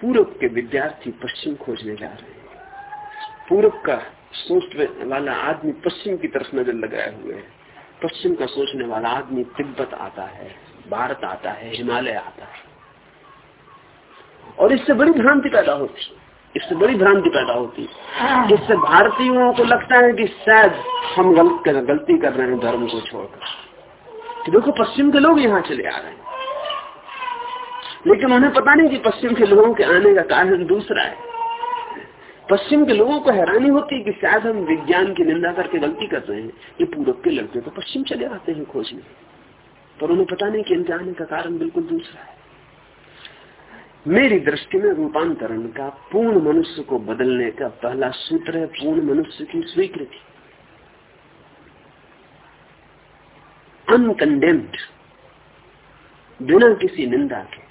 पूरब के विद्यार्थी पश्चिम खोजने जा रहे हैं। पूरब का सोचने वाला आदमी पश्चिम की तरफ़ नज़र लगाए हुए है। पश्चिम का सोचने वाला आदमी तिब्बत आता है भारत आता है हिमालय आता है। और इससे बड़ी भ्रांति पैदा होती इससे बड़ी भ्रांति पैदा होती इससे भारतीयों को लगता है कि शायद हम गलत कर, गलती कर रहे हैं धर्म को छोड़कर। कि देखो पश्चिम के लोग यहाँ चले आ रहे हैं। लेकिन उन्हें पता नहीं कि पश्चिम के लोगों के आने का कारण दूसरा है। पश्चिम के लोगों को हैरानी होती है कि शायद हम विज्ञान की निंदा करके गलती कर रहे हैं। ये पूरब के लड़के तो पश्चिम चले आते हैं खोजने। पर उन्हें पता नहीं कि इनके आने का कारण बिल्कुल दूसरा है। मेरी दृष्टि में रूपांतरण का पूर्ण मनुष्य को बदलने का पहला सूत्र है पूर्ण मनुष्य की स्वीकृति। अनकंडेम्ड बिना किसी निंदा के।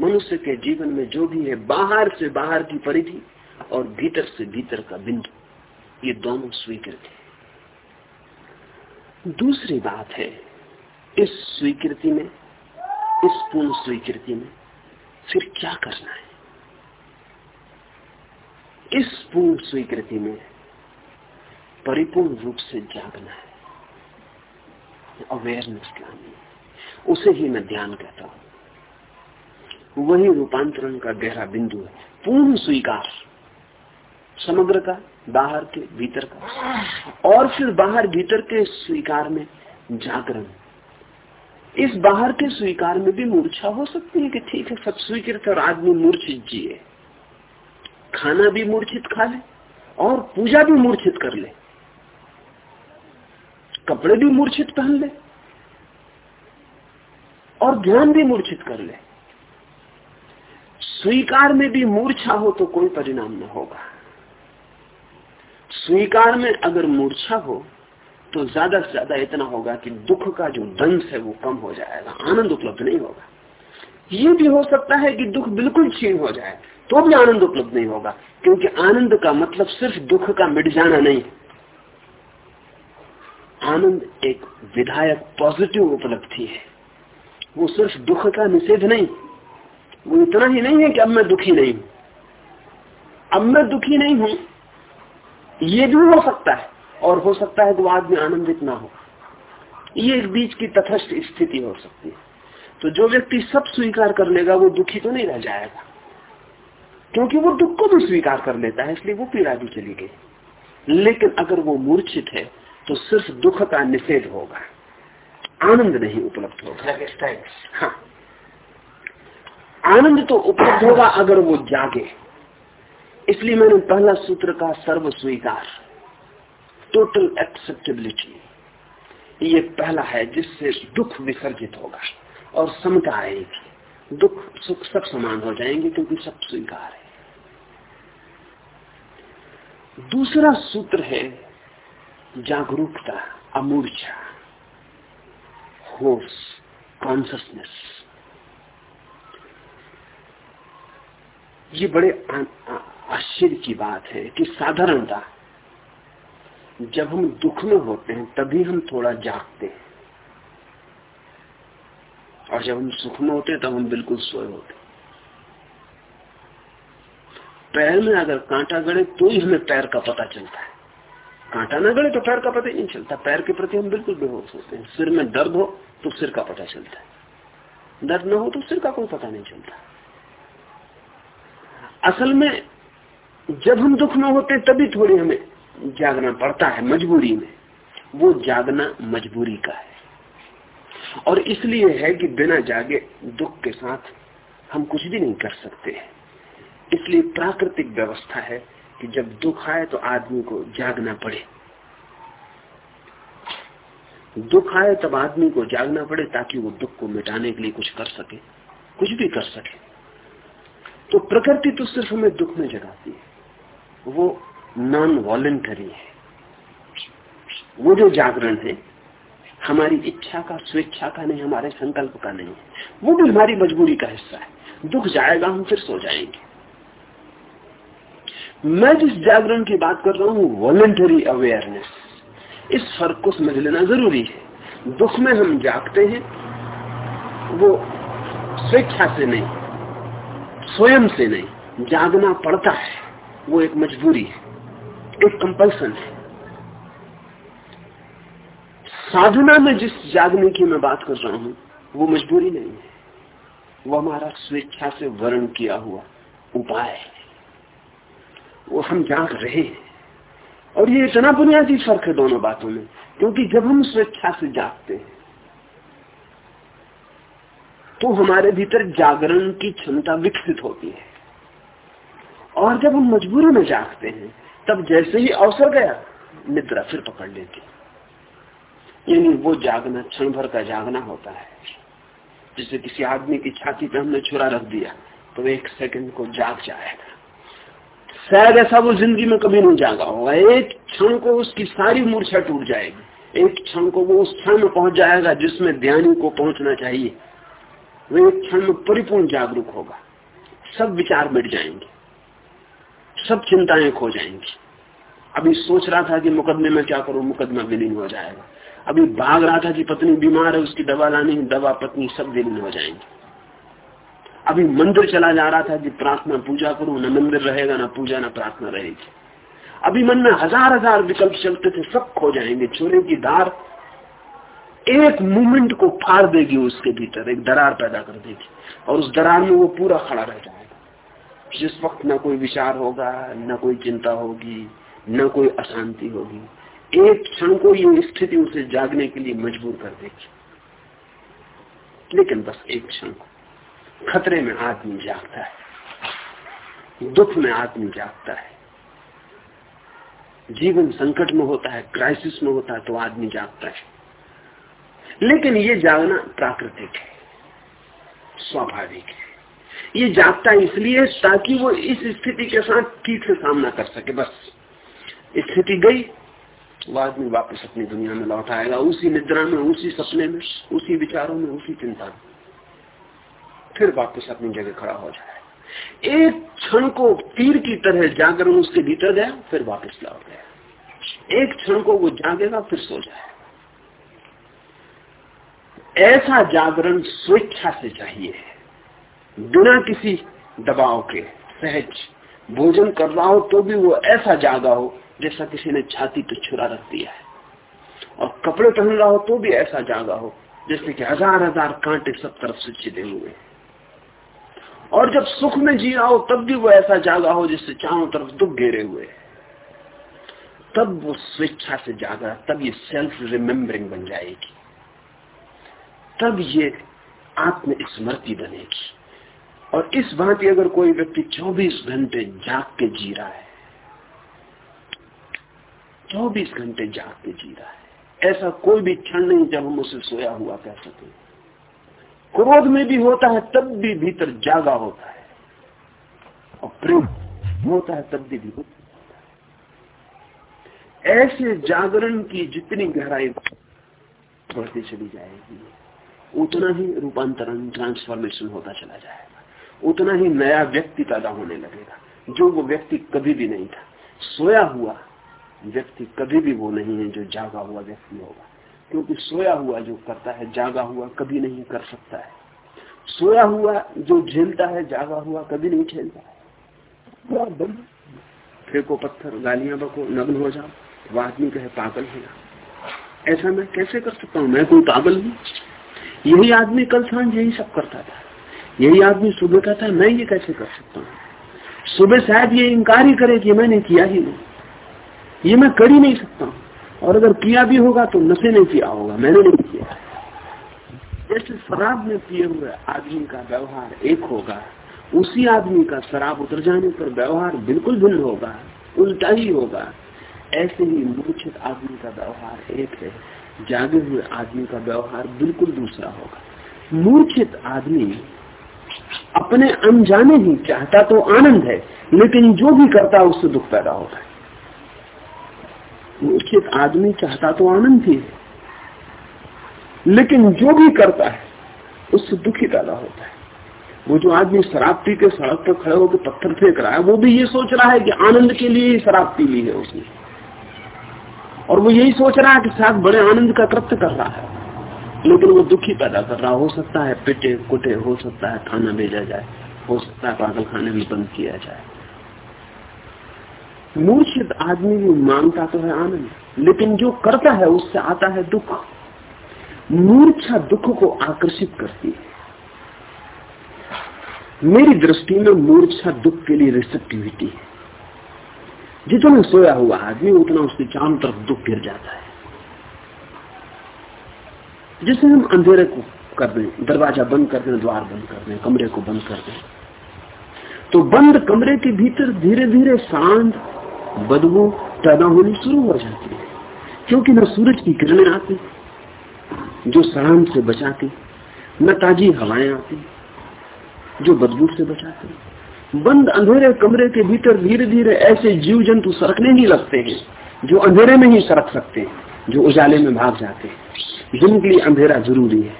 मनुष्य के जीवन में जो भी है, बाहर से बाहर की परिधि। और भीतर से भीतर का बिंदु, ये दोनों स्वीकृति दूसरी बात है, इस स्वीकृति में, इस पूर्ण स्वीकृति में फिर क्या करना है? इस पूर्ण स्वीकृति में परिपूर्ण रूप से जागना है। अवेयरनेस लानी उसे ही मैं ध्यान कहता हूँ। वही रूपांतरण का गहरा बिंदु है। पूर्ण स्वीकार। समग्र का, बाहर के, भीतर का। और फिर बाहर, भीतर के स्वीकार में जागरण। इस बाहर के स्वीकार में भी मूर्छा हो सकती है कि ठीक है, सब स्वीकृत और आदमी मूर्छित जिए खाना भी मूर्छित खा ले और पूजा भी मूर्छित कर ले। कपड़े भी मूर्छित पहन ले और ध्यान भी मूर्छित कर ले। स्वीकार में भी मूर्छा हो तो कोई परिणाम न होगा। स्वीकार में अगर मूर्छा हो तो ज़्यादा से ज़्यादा इतना होगा कि दुख का जो दंश है वो कम हो जाएगा, आनंद उपलब्ध नहीं होगा। ये भी हो सकता है कि दुख बिल्कुल छीन हो जाए तो भी आनंद उपलब्ध नहीं होगा, क्योंकि आनंद का मतलब सिर्फ़ दुख का मिट जाना नहीं। आनंद एक विधायक पॉजिटिव उपलब्धि है, वो सिर्फ़ दुख का निषेध नहीं, वो इतना ही नहीं है कि अब मैं दुखी नहीं हूँ। अब मैं दुखी नहीं हूँ ये भी हो सकता है और हो सकता है कि वो आदमी आनंदित ना हो। ये एक बीच की तथस्थ स्थिति हो सकती है। तो जो व्यक्ति सब स्वीकार कर लेगा वो दुखी तो नहीं रह जाएगा। क्योंकि वो दुख को भी स्वीकार कर लेता है इसलिए वो पीड़ा भी चली गई। लेकिन अगर वो मूर्छित है तो सिर्फ़ दुख का निषेध होगा। आनंद नहीं उपलब्ध होगा। हाँ। आनंद तो उपलब्ध होगा अगर वो जागे। इसलिए मैंने पहला सूत्र का सर्व स्वीकार टोटल एक्सेप्टेबिलिटी ये पहला है जिससे दुख विसर्जित होगा और समता आएगी। दुख सुख सब समान हो जाएँगे क्योंकि सब स्वीकार है। दूसरा सूत्र है जागरूकता, अमूर्छा, होश कॉन्सियसनेस ये बड़े आश्चर्य की बात है कि साधारणता, जब हम दुख में होते हैं, तभी हम थोड़ा जागते हैं। और जब हम सुख में होते हैं, तब हम बिल्कुल सोए होते हैं। पैर में अगर कांटा गड़े तो ही हमें पैर का पता चलता है। कांटा ना गड़े तो पैर का पता ही नहीं चलता। पैर के प्रति हम बिल्कुल बेहोश होते हैं। सिर में दर्द हो तो सिर का पता चलता है। दर्द न हो तो सिर का कोई पता नहीं चलता। असल में जब हम दुख में होते तभी थोड़ी हमें जागना पड़ता है मजबूरी में। वो जागना मजबूरी का है। और इसलिए है कि बिना जागे दुख के साथ हम कुछ भी नहीं कर सकते इसलिए प्राकृतिक व्यवस्था है कि जब दुख आए तो आदमी को जागना पड़े। दुख आए तब आदमी को जागना पड़े ताकि वो दुख को मिटाने के लिए कुछ कर सके, कुछ भी कर सके। तो प्रकृति तो सिर्फ़ हमें दुख में जगाती है। वो नॉन वॉलेंटरी है। वो जो जागरण है, हमारी इच्छा का, स्वेच्छा का नहीं, हमारे संकल्प का नहीं है। वो भी हमारी मजबूरी का हिस्सा है। दुख जाएगा, हम फिर सो जाएँगे। मैं जिस जागरण की बात कर रहा हूँ वॉलेंटरी अवेयरनेस इस फ़र्क को समझ लेना ज़रूरी है। दुख में हम जागते हैं, वो स्वेच्छा से नहीं स्वयं से नहीं, जागना पड़ता है। वो एक मजबूरी है, एक कंपल्सन है। साधना में जिस जागने की मैं बात कर रहा हूँ, वो मजबूरी नहीं है। वो हमारा स्वेच्छा से वर्ण किया हुआ उपाय है। वो हम जाग रहे हैं। और ये इतना बुनियादी फ़र्क है दोनों बातों में, क्योंकि जब हम स्वेच्छा से जागते हैं तो हमारे भीतर जागरण की क्षमता विकसित होती है। और जब हम मजबूरी में जागते हैं, तब जैसे ही अवसर गया, निद्रा फिर पकड़ लेती। यानी वो जागना, क्षण भर का जागना होता है। जैसे किसी आदमी की छाती पे हमने छुरा रख दिया तो एक सेकंड को जाग जाएगा। शायद ऐसा वो ज़िंदगी में कभी नहीं जागा होगा। एक क्षण को उसकी सारी मूर्छा टूट जाएगी। एक क्षण को वो उस क्षण में पहुँच जाएगा जिसमें ध्यानी को पहुँचना चाहिए। वो एक क्षण में परिपूर्ण जागरूक होगा। सब विचार मिट जाएँगे। सब चिंताएँ खो जाएँगी। अभी सोच रहा था कि मुकदमे में क्या करूँ, मुकदमा विलीन हो जाएगा। अभी भाग रहा था कि पत्नी बीमार है, उसकी दवा लानी दवा पत्नी सब विलीन हो जाएँगी। अभी मंदिर चला जा रहा था कि प्रार्थना पूजा करूँ, न मंदिर रहेगा, ना पूजा, ना प्रार्थना रहेगी। अभी मन में हज़ार हज़ार विकल्प चलते थे, सब खो जाएँगे। छोरे की धार एक मूवमेंट को फाड़ देगी उसके भीतर, एक दरार पैदा कर देगी। और उस दरार में वो पूरा खड़ा रह जाएगा। जिस वक्त न कोई विचार होगा, न कोई चिंता होगी, न कोई अशांति होगी, एक क्षण को ये स्थिति उसे जागने के लिए मजबूर कर देगी। लेकिन बस एक क्षण को। खतरे में आदमी जागता है। दुख में आदमी जागता है। जीवन संकट में होता है क्राइसिस में होता है तो आदमी जागता है। लेकिन ये जागना प्राकृतिक है, स्वाभाविक है। ये जागता इसलिए ताकि वो इस स्थिति के साथ ठीक से सामना कर सके, बस। स्थिति गई, वो आदमी वापस अपनी दुनिया में लौट आएगा, उसी निद्रा में, उसी सपने में, उसी विचारों में, उसी चिंता में। फिर वापस अपनी जगह खड़ा हो जाए। एक क्षण को तीर की तरह जागरण उसके भीतर गया, फिर वापस लौट गया। एक क्षण को वो जागेगा, फिर सो जाए ऐसा जागरण स्वेच्छा से चाहिए। बिना किसी दबाव के, सहज भोजन कर रहा हो तो भी वो ऐसा जागा हो जैसा किसी ने छाती पे छुरा रख दिया है। और कपड़े पहन रहा हो तो भी ऐसा जागा हो जैसे कि हज़ार हज़ार कांटे सब तरफ़ से छिदे हुए। और जब सुख में जी रहा हो तब भी वो ऐसा जागा हो जिससे चारों तरफ़ दुख घेरे हुए। तब वो स्वेच्छा से जागा, तब ये सेल्फ रिमेम्बरिंग बन जाएगी। तब ये आत्म स्मृति बनेगी। और इस भांति अगर कोई व्यक्ति 24 घंटे जाग के जी रहा है 24 घंटे जाग के जी रहा है, ऐसा कोई भी क्षण नहीं जब हम उसे सोया हुआ कह सके। क्रोध में भी होता है, तब भी भीतर जागा होता है। और प्रेम होता है, तब भी भीतर ऐसे जागरण की जितनी गहराई बढ़ती चली जाएगी उतना ही रूपांतरण ट्रांसफॉर्मेशन होता चला जाएगा। उतना ही नया व्यक्ति पैदा होने लगेगा, जो वो व्यक्ति कभी भी नहीं था। सोया हुआ व्यक्ति कभी भी वो नहीं है जो जागा हुआ व्यक्ति होगा। क्योंकि सोया हुआ जो करता है, जागा हुआ कभी नहीं कर सकता है। सोया हुआ जो झेलता है, जागा हुआ कभी नहीं झेलता है। फेंको पत्थर, गालियाँ बको, नग्न हो जाओ। वो आदमी कहे, पागल है ऐसा मैं कैसे कर सकता हूँ? मैं कोई पागल हूँ? यही आदमी कल साँझ यही सब करता था। यही आदमी सुबह कहता है मैं ये कैसे कर सकता हूँ? सुबह शायद ये इंकार ही करे कि मैंने किया ही नहीं। ये मैं कर ही नहीं सकता हूँ। और अगर किया भी होगा तो नशे नहीं किया होगा, मैंने नहीं किया। जैसे शराब में पिए हुए आदमी का व्यवहार एक होगा, उसी आदमी का शराब उतर जाने पर व्यवहार बिल्कुल भिन्न होगा, उल्टा ही होगा। ऐसे ही मूर्छित आदमी का व्यवहार एक है। जागे हुए आदमी का व्यवहार बिल्कुल दूसरा होगा। मूर्छित आदमी अपने अनजाने ही चाहता तो आनंद है, लेकिन जो भी करता है, उससे दुख पैदा होता है। मूर्छित आदमी चाहता तो आनंद ही है, लेकिन जो भी करता है, उससे दुख ही पैदा होता है। वो जो आदमी शराब पी के सड़क पर खड़े होकर पत्थर फेंक रहा है, वो भी ये सोच रहा है कि आनंद के लिए ही शराब पी ली है उसने। और वो यही सोच रहा है कि शायद बड़े आनंद का कृत्य कर रहा है। लेकिन वो दुखी पैदा कर रहा हो। सकता है पिटे कुटे, हो सकता है थाना भेजा जाए, हो सकता है पागल खाने में बंद किया जाए। मूर्छित आदमी भी माँगता तो है आनंद, लेकिन जो करता है उससे आता है दुख। मूर्छा दुख को आकर्षित करती है। मेरी दृष्टि में मूर्छा दुख के लिए रिसेप्टिविटी है। जितना सोया हुआ आदमी, उतना उसके चारों तरफ़ दुख गिर जाता है। जैसे हम अंधेरे को कर दें, दरवाज़ा बंद कर दें, द्वार बंद कर दें, कमरे को बंद कर दें तो बंद कमरे के भीतर धीरे धीरे शांत बदबू पैदा होनी शुरू हो जाती है। क्योंकि न सूरज की किरणें आती, जो शांत से बचाती, न ताजी हवाएँ आती, जो बदबू से बचाती। बंद अंधेरे कमरे के भीतर धीरे धीरे ऐसे जीव जंतु सरकने ही लगते हैं, जो अंधेरे में ही सरक सकते हैं, जो उजाले में भाग जाते हैं। जिनके लिए अंधेरा ज़रूरी है।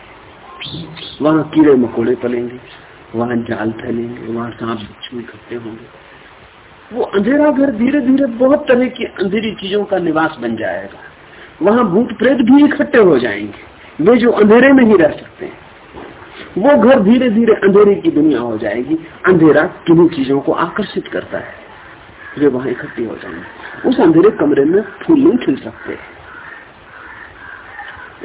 वहाँ कीड़े मकोड़े पलेंगे, वहाँ जाल फैलेंगे, वहाँ सांप बिच्छू इकट्ठे होंगे। वो अंधेरा घर धीरे धीरे बहुत तरह की अंधेरी चीज़ों का निवास बन जाएगा। वहाँ भूत प्रेत भी इकट्ठे हो जाएँगे। वे जो अंधेरे में ही रह सकते हैं। वो घर धीरे धीरे अंधेरे की दुनिया हो जाएगी। अंधेरा किन्हीं चीज़ों को आकर्षित करता है। वे वहाँ इकट्ठी हो जाएँगे उस अंधेरे कमरे में फूल नहीं खिल सकते।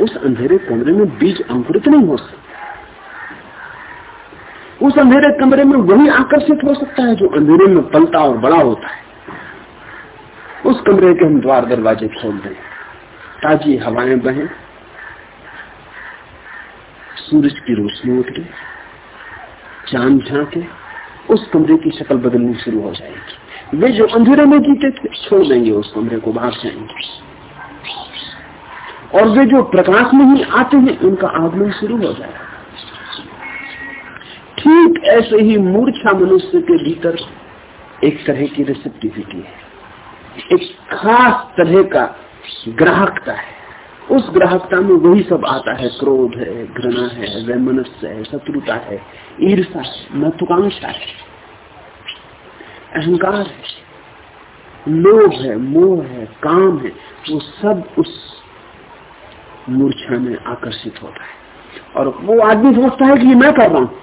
उस अंधेरे कमरे में बीज अंकुरित नहीं हो सकते। उस अंधेरे कमरे में वही आकर्षित हो सकता है जो अंधेरे में पलता और बड़ा होता है। उस कमरे के हम द्वार दरवाजे खोल दें। ताजी हवाएँ बहें। सूरज की रोशनी उतरे चाँद झांके, उस कमरे की शक्ल बदलनी शुरू हो जाएगी। वे जो अंधेरे में जीते थे, छोड़ देंगे उस कमरे को भाग जाएँगे। और वे जो प्रकाश में ही आते हैं, उनका आगमन शुरू हो जाएगा। ठीक ऐसे ही मूर्छा मनुष्य के भीतर एक तरह की रिसेप्टिविटी है। एक खास तरह का ग्राहकता है। उस ग्राहकता में वही सब आता है, क्रोध है, घृणा है, वैमनस्य है, शत्रुता है ईर्षा है महत्वाकांक्षा है, अहंकार है, लोभ है, मोह है, काम है, वो सब उस मूर्छा में आकर्षित होता है। और वो आदमी सोचता है कि ये मैं कर रहा हूँ।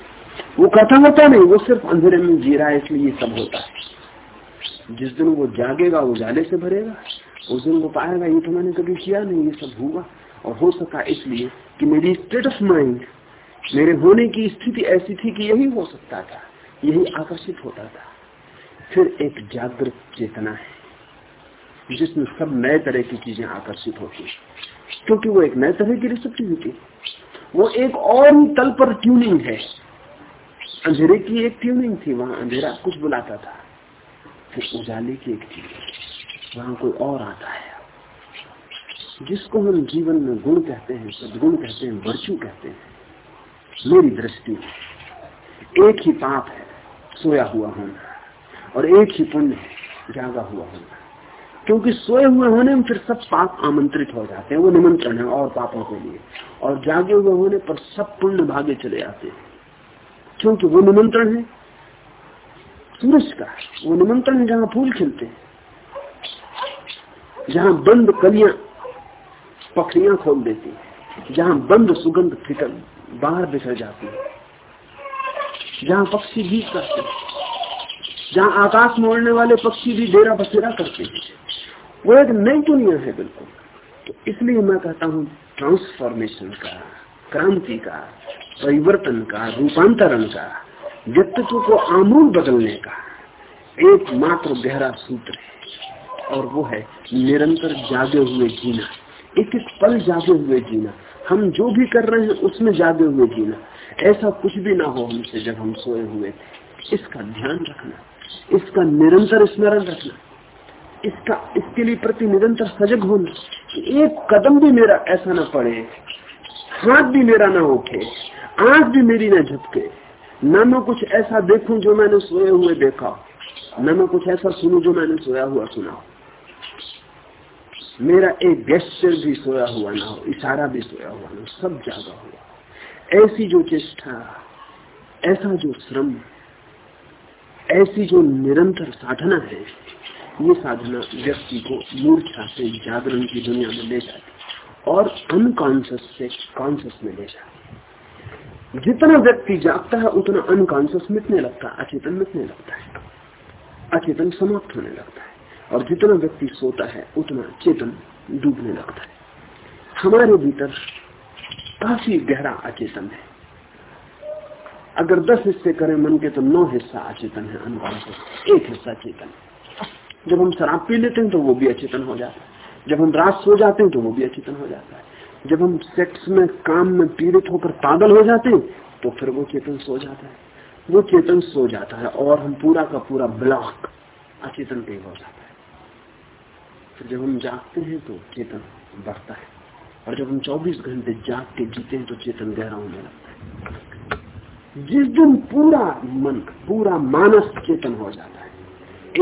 वो करता होता नहीं, वो सिर्फ़ अंधेरे में जी रहा है, इसलिए ये सब होता है। जिस दिन वो जागेगा, वो उजाले से भरेगा। उस दिन वो पाएगा, ये तो मैंने कभी किया नहीं, ये सब हुआ। और हो सका इसलिए कि मेरी स्टेट ऑफ़ माइंड मेरे होने की स्थिति ऐसी थी कि यही हो सकता था, यही आकर्षित होता था। फिर एक जागृत चेतना है, जिसमें सब नए तरह की चीज़ें आकर्षित होती है। क्योंकि वो एक नए तरह की रिसेप्टिविटी वो एक और ही तल पर ट्यूनिंग है। अंधेरे की एक ट्यूनिंग थी, वहाँ अंधेरा कुछ बुलाता था। फिर उजाले की एक ट्यूनिंग वहाँ कोई और आता है। जिसको हम जीवन में गुण कहते हैं, सदगुण कहते हैं वर्चू कहते हैं, मेरी दृष्टि एक ही पाप है, सोया हुआ होना, और एक ही पुण्य है, जागा हुआ होना। क्योंकि सोए हुए होने में फिर सब पाप आमंत्रित हो जाते हैं, वो निमंत्रण है और पापों के लिए। और जागे हुए होने पर सब पुण्य भागे चले आते हैं। क्योंकि वो निमंत्रण है, सूरज का, वो निमंत्रण है जहाँ फूल खिलते हैं। जहाँ बंद कलियाँ पखड़ियाँ खोल देती जहाँ बंद सुगंध फिकल बाहर बिखर जाती है, जहाँ पक्षी गीत करते जहाँ आकाश में उड़ने वाले पक्षी भी डेरा बसेरा करते हैं। वो एक नई दुनिया है बिल्कुल। तो इसलिए मैं कहता हूँ ट्रांसफॉर्मेशन का, क्रांति का, परिवर्तन का, रूपांतरण का, व्यक्तित्व को आमूल बदलने का, एकमात्र गहरा सूत्र है। और वो है निरंतर जागे हुए जीना। एक एक पल जागे हुए जीना। हम जो भी कर रहे हैं, उसमें जागे हुए जीना। ऐसा कुछ भी ना हो हमसे जब हम सोए हुए थे। इसका ध्यान रखना। इसका निरंतर स्मरण रखना। इसका, इसके लिए प्रति निरंतर सजग होना। एक कदम भी मेरा ऐसा ना पड़े। हाथ भी मेरा ना उठे। आँख भी मेरी ना झपके। न मैं कुछ ऐसा देखूँ जो मैंने सोए हुए देखा। न मैं कुछ ऐसा सुनू जो मैंने सोया हुआ सुना मेरा एक गेस्टर भी सोया हुआ ना हो, इशारा भी सोया हुआ ना सब जागा हुआ ऐसी जो चेष्टा, ऐसा जो श्रम, ऐसी जो निरंतर साधना है, ये साधना व्यक्ति को मूर्छा से जागरण की दुनिया में ले जाती और अनकॉन्सियस से कॉन्सियस में ले जाती जितना व्यक्ति जागता है, उतना अनकॉन्सियस मिटने लगता है, अचेतन मिटने लगता है, अचेतन समाप्त होने लगता है। और जितना व्यक्ति सोता है, उतना चेतन डूबने लगता है। हमारे भीतर काफ़ी गहरा अचेतन है। अगर दस हिस्से करें मन के तो नौ हिस्सा अचेतन है अनकॉन्सियस एक हिस्सा चेतन जब हम शराब पी लेते हैं तो वो भी अचेतन हो जाता है। जब हम रात सो जाते हैं तो वो भी अचेतन हो जाता है। जब हम सेक्स में, काम में पीड़ित होकर पागल हो जाते हैं तो फिर वो चेतन सो जाता है। वो चेतन सो जाता है और हम पूरा का पूरा ब्लॉक अचेतन पे हो जाता है। फिर जब हम जागते हैं तो चेतन बढ़ता है। और जब हम 24 घंटे जाग के जीते हैं तो चेतन गहरा होने लगता है। जिस दिन पूरा मन, पूरा मानस चेतन हो जाता है,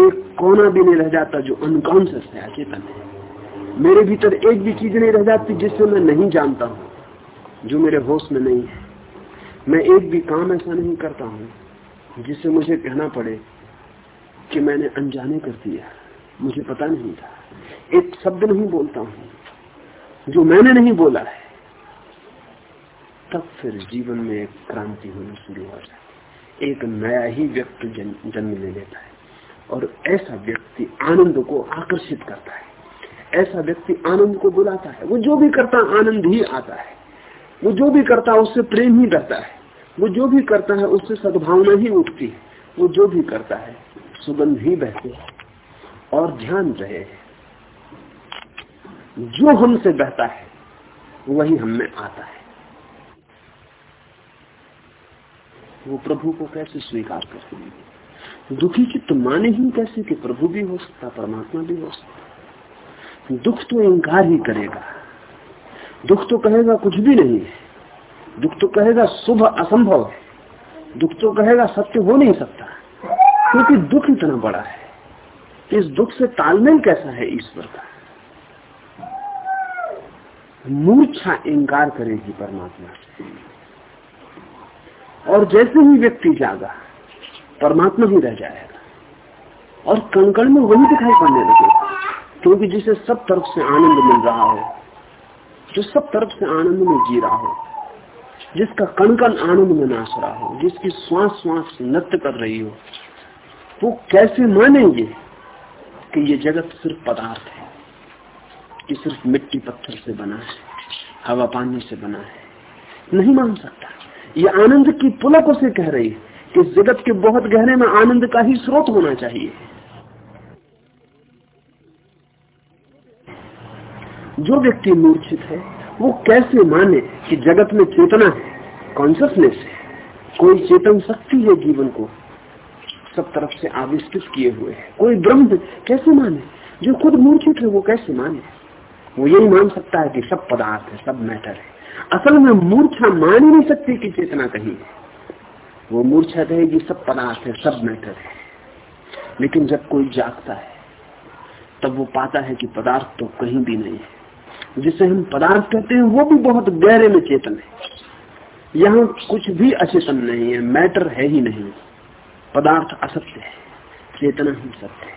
एक कोना भी नहीं रह जाता जो अनकॉन्सियस है, अचेतन है। मेरे भीतर एक भी चीज़ नहीं रह जाती जिससे मैं नहीं जानता हूँ, जो मेरे होश में नहीं है। मैं एक भी काम ऐसा नहीं करता हूँ जिससे मुझे कहना पड़े कि मैंने अनजाने कर दिया। मुझे पता नहीं था। एक शब्द नहीं बोलता हूँ। जो मैंने नहीं बोला है, तब फिर जीवन में एक क्रांति होनी शुरू हो जाती एक नया ही व्यक्ति जन्म ले लेता है और ऐसा व्यक्ति आनंद को आकर्षित करता है। ऐसा व्यक्ति आनंद को बुलाता है। वो जो भी करता, आनंद ही आता है। वो जो भी करता है उससे प्रेम ही रहता है। वो जो भी करता है, उससे सद्भावना ही उठती है। वो जो भी करता है, सुगंध ही बहती है। और ध्यान रहे जो हमसे बहता है, वही हम में आता है। वो प्रभु को कैसे स्वीकार कर दुखी चित्त माने ही कैसे कि प्रभु भी हो सकता, परमात्मा भी हो सकता। दुख तो इंकार ही करेगा। दुख तो कहेगा कुछ भी नहीं है। दुख तो कहेगा शुभ असंभव है। दुख तो कहेगा सत्य हो नहीं सकता। क्योंकि दुख इतना बड़ा है। इस दुख से तालमेल कैसा है ईश्वर का? मूर्छा इंकार करेगी परमात्मा। से और जैसे ही व्यक्ति जागा, परमात्मा ही रह जाएगा। और कणकण में वही दिखाई पड़ने लगे, क्योंकि जिसे सब तरफ़ से आनंद मिल रहा हो, जो सब तरफ़ से आनंद में जी रहा हो, जिसका कण कण आनंद में नाच रहा हो, जिसकी श्वास श्वास नृत्य कर रही हो, वो कैसे मानेंगे कि ये जगत सिर्फ़ पदार्थ है? कि सिर्फ़ मिट्टी पत्थर से बना है, हवा पानी से बना है। नहीं मान सकता। ये आनंद की पुलक उसे कह रही है कि जगत के बहुत गहरे में आनंद का ही स्रोत होना चाहिए। जो व्यक्ति मूर्छित है, वो कैसे माने कि जगत में चेतना है कॉन्सियसनेस है? कोई चेतन शक्ति है जीवन को? सब तरफ़ से आविष्कृत किए हुए है। कोई ब्रह्म कैसे माने? जो खुद मूर्छित है, वो कैसे माने? वो यही मान सकता है कि सब पदार्थ है, सब मैटर है। असल में मूर्छा मान ही नहीं सकती कि चेतना कहीं है। वो मूर्छा कहेगी सब पदार्थ है, सब मैटर है। लेकिन जब कोई जागता है, तब वो पाता है कि पदार्थ तो कहीं भी नहीं है। जिसे हम पदार्थ कहते हैं, वो भी बहुत गहरे में चेतन है। यहाँ कुछ भी अचेतन नहीं है, मैटर है ही नहीं। पदार्थ असत्य है, चेतना ही सत्य है।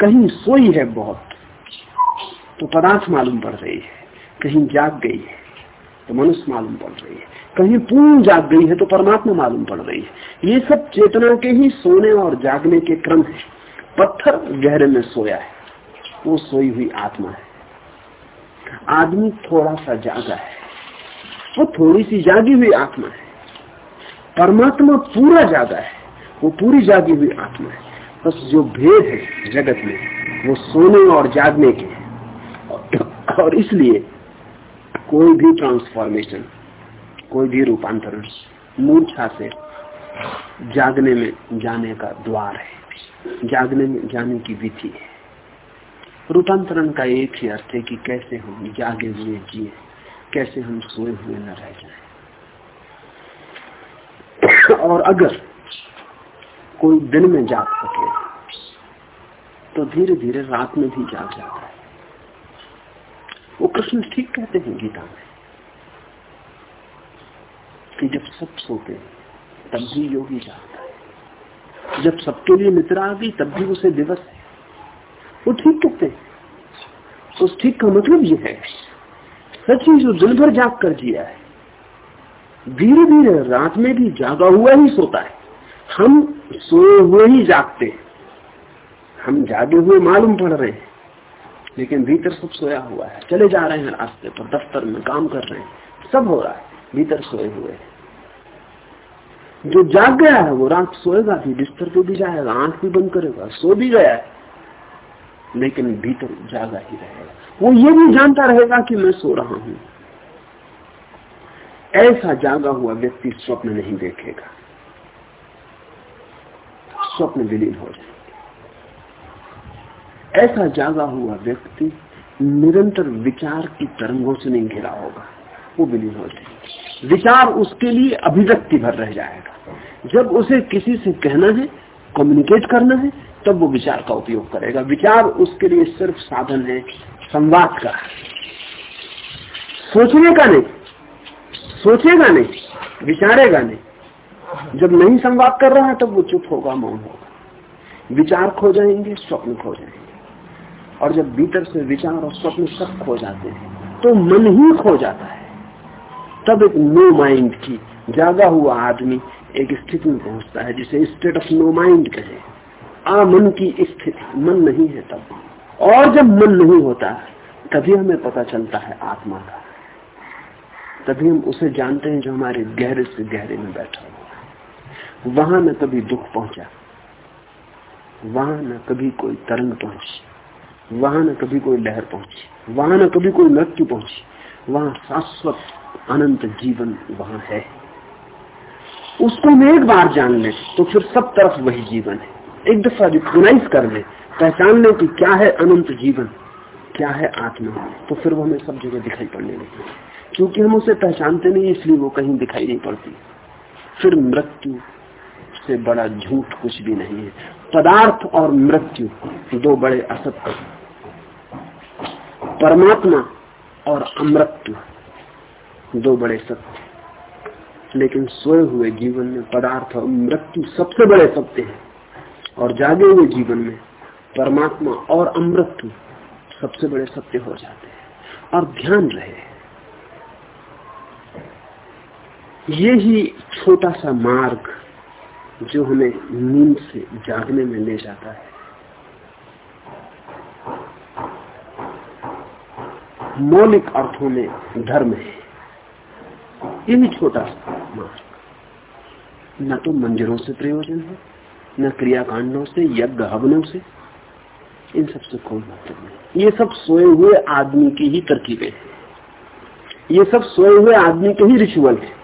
कहीं सोई है बहुत। तो पदार्थ मालूम पड़ रही है, कहीं जाग गई है तो मनुष्य मालूम पड़ रही है। कहीं पूर्ण जाग गई है तो परमात्मा मालूम पड़ रही है। ये सब चेतना के ही सोने और जागने के क्रम है। पत्थर गहरे में सोया है, वो सोई हुई आत्मा है। आदमी थोड़ा सा जागा है, वो थोड़ी सी जागी हुई आत्मा है। परमात्मा पूरा जागा है, वो पूरी जागी हुई आत्मा है। बस जो भेद है जगत में, वो सोने और जागने के और इसलिए कोई भी ट्रांसफॉर्मेशन कोई भी रूपांतरण मूर्छा से जागने में जाने का द्वार है, जागने में जाने की विधि है। रूपांतरण का एक ही अर्थ है कि कैसे हम जागे हुए जिए, कैसे हम सोए हुए न रह जाए। और अगर कोई दिन में जाग सके तो धीरे धीरे रात में भी जाग जाता है। वो कृष्ण ठीक कहते हैं, गीता में। कि जब सब सोते तब भी योगी जागता है। जब सबके लिए निद्रा आ गई, तब भी उसे दिवस है। वो ठीक कहते हैं। तो उस ठीक का मतलब ये है, सच जो दिन भर जाग कर जिया है, धीरे धीरे रात में भी जागा हुआ ही सोता है। हम सोए हुए ही जागते हैं। हम जागे हुए मालूम पड़ रहे हैं। लेकिन भीतर सब सोया हुआ है। चले जा रहे हैं रास्ते पर, दफ्तर में काम कर रहे हैं। सब हो रहा है, भीतर सोए हुए जो जाग गया है, वो रात सोएगा भी, बिस्तर पे भी जाएगा, आँख भी बंद करेगा, सो भी गया है। लेकिन भीतर जागा ही रहेगा। वो ये भी जानता रहेगा कि मैं सो रहा हूँ। ऐसा जागा हुआ व्यक्ति स्वप्न नहीं देखेगा। स्वप्न विलीन हो जाए ऐसा जागा हुआ व्यक्ति निरंतर विचार की तरंगों से नहीं घिरा होगा, वो विलीन हो विचार उसके लिए अभिव्यक्ति भर रह जाएगा। जब उसे किसी से कहना है कम्युनिकेट करना है, तब वो विचार का उपयोग करेगा। विचार उसके लिए सिर्फ़ साधन है, संवाद का। सोचने का नहीं, सोचेगा नहीं, विचारेगा नहीं। जब नहीं संवाद कर रहा है, तब वो चुप होगा, मौन होगा। विचार खो जाएँगे, स्वप्न खो जाएँगे। और जब भीतर से विचार और स्वप्न सब खो जाते हैं तो मन ही खो जाता है। तब एक नो माइंड की जागा हुआ आदमी एक स्थिति में पहुँचता है, जिसे स्टेट ऑफ़ नो माइंड कहे। आ मन की स्थिति, मन नहीं है तब। और जब मन नहीं होता, तभी हमें पता चलता है आत्मा का। तभी हम उसे जानते हैं जो हमारे गहरे से गहरे में बैठा हुआ है। वहाँ न कभी दुख पहुँचा, वहाँ न कभी कोई तरंग पहुँची। वहाँ न कभी कोई लहर पहुँची, वहाँ न कभी कोई मृत्यु पहुँची, वहाँ शाश्वत अनंत जीवन वहाँ है। उसको हम एक बार जान ले तो फिर सब तरफ़ वही जीवन है। एक दफ़ा रिकोनाइज कर ले, पहचान ले कि क्या है अनंत जीवन, क्या है आत्मा तो फिर वो हमें सब जगह दिखाई पड़ने लगी क्योंकि हम उसे पहचानते नहीं, इसलिए वो कहीं दिखाई नहीं पड़ती। फिर मृत्यु से बड़ा झूठ कुछ भी नहीं है। पदार्थ और मृत्यु, दो बड़े असत्य परमात्मा और अमृत्यु दो बड़े सत्य लेकिन सोए हुए जीवन में पदार्थ और मृत्यु सबसे बड़े सत्य हैं। और जागे हुए जीवन में परमात्मा और अमृत्यु सबसे बड़े सत्य हो जाते हैं। और ध्यान रहे। ये ही छोटा सा मार्ग जो हमें नींद से जागने में ले जाता है। मौलिक अर्थों में धर्म है। यही छोटा मार्ग न तो मंदिरों से प्रयोजन है, न क्रियाकांडों से, यज्ञ हवनों से। इन सबसे कोई मतलब नहीं। ये सब सोए हुए आदमी की ही तरकीबें हैं। ये सब सोए हुए आदमी के ही रिचुअल है।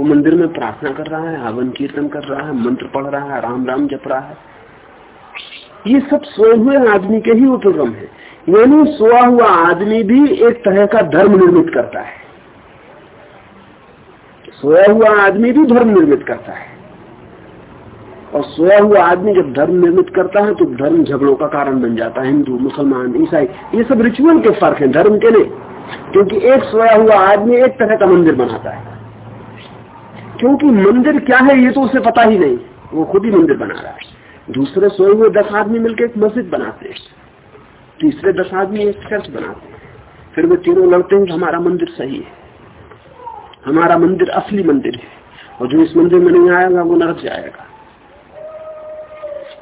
वो मंदिर में प्रार्थना कर रहा है हवन कीर्तन कर रहा है, मंत्र पढ़ रहा है, राम राम जप रहा है। ये सब सोए हुए आदमी के ही उपक्रम है। यानी सोया हुआ आदमी भी एक तरह का धर्म निर्मित करता है। सोया हुआ आदमी भी धर्म निर्मित करता है। और सोया हुआ आदमी जब धर्म निर्मित करता है तो धर्म झगड़ों का कारण बन जाता है। हिंदू, मुसलमान, ईसाई, ये सब रिचुअल के फ़र्क है धर्म के नहीं क्योंकि एक सोया हुआ आदमी एक तरह का मंदिर बनाता है। क्योंकि मंदिर क्या है ये तो उसे पता ही नहीं। वो खुद ही मंदिर बना रहा है। दूसरे सोए हुए दस आदमी मिलकर एक मस्जिद बनाते हैं। तीसरे दस आदमी एक चर्च बनाते हैं। फिर वे तीनों लड़ते हैं हमारा मंदिर सही है। हमारा मंदिर असली मंदिर है। और जो इस मंदिर में नहीं आएगा, वो नरक जाएगा।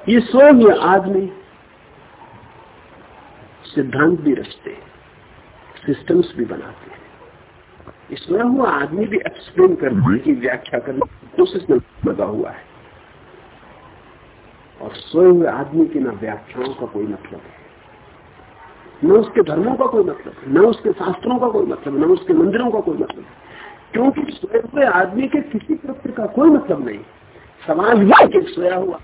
ये सोए हुए आदमी सिद्धांत भी रचते सिस्टम्स भी बनाते सोया हुआ आदमी भी एक्सप्लेन करने की व्याख्या करने की कोशिश में लगा हुआ है। और सोए हुए आदमी की ना व्याख्याओं का कोई मतलब है। न उसके धर्मों का कोई मतलब है, न उसके शास्त्रों का कोई मतलब न उसके मंदिरों का कोई मतलब क्योंकि सोए हुए आदमी के किसी कृत्य का कोई मतलब नहीं। सवाल यह कि सोया हुआ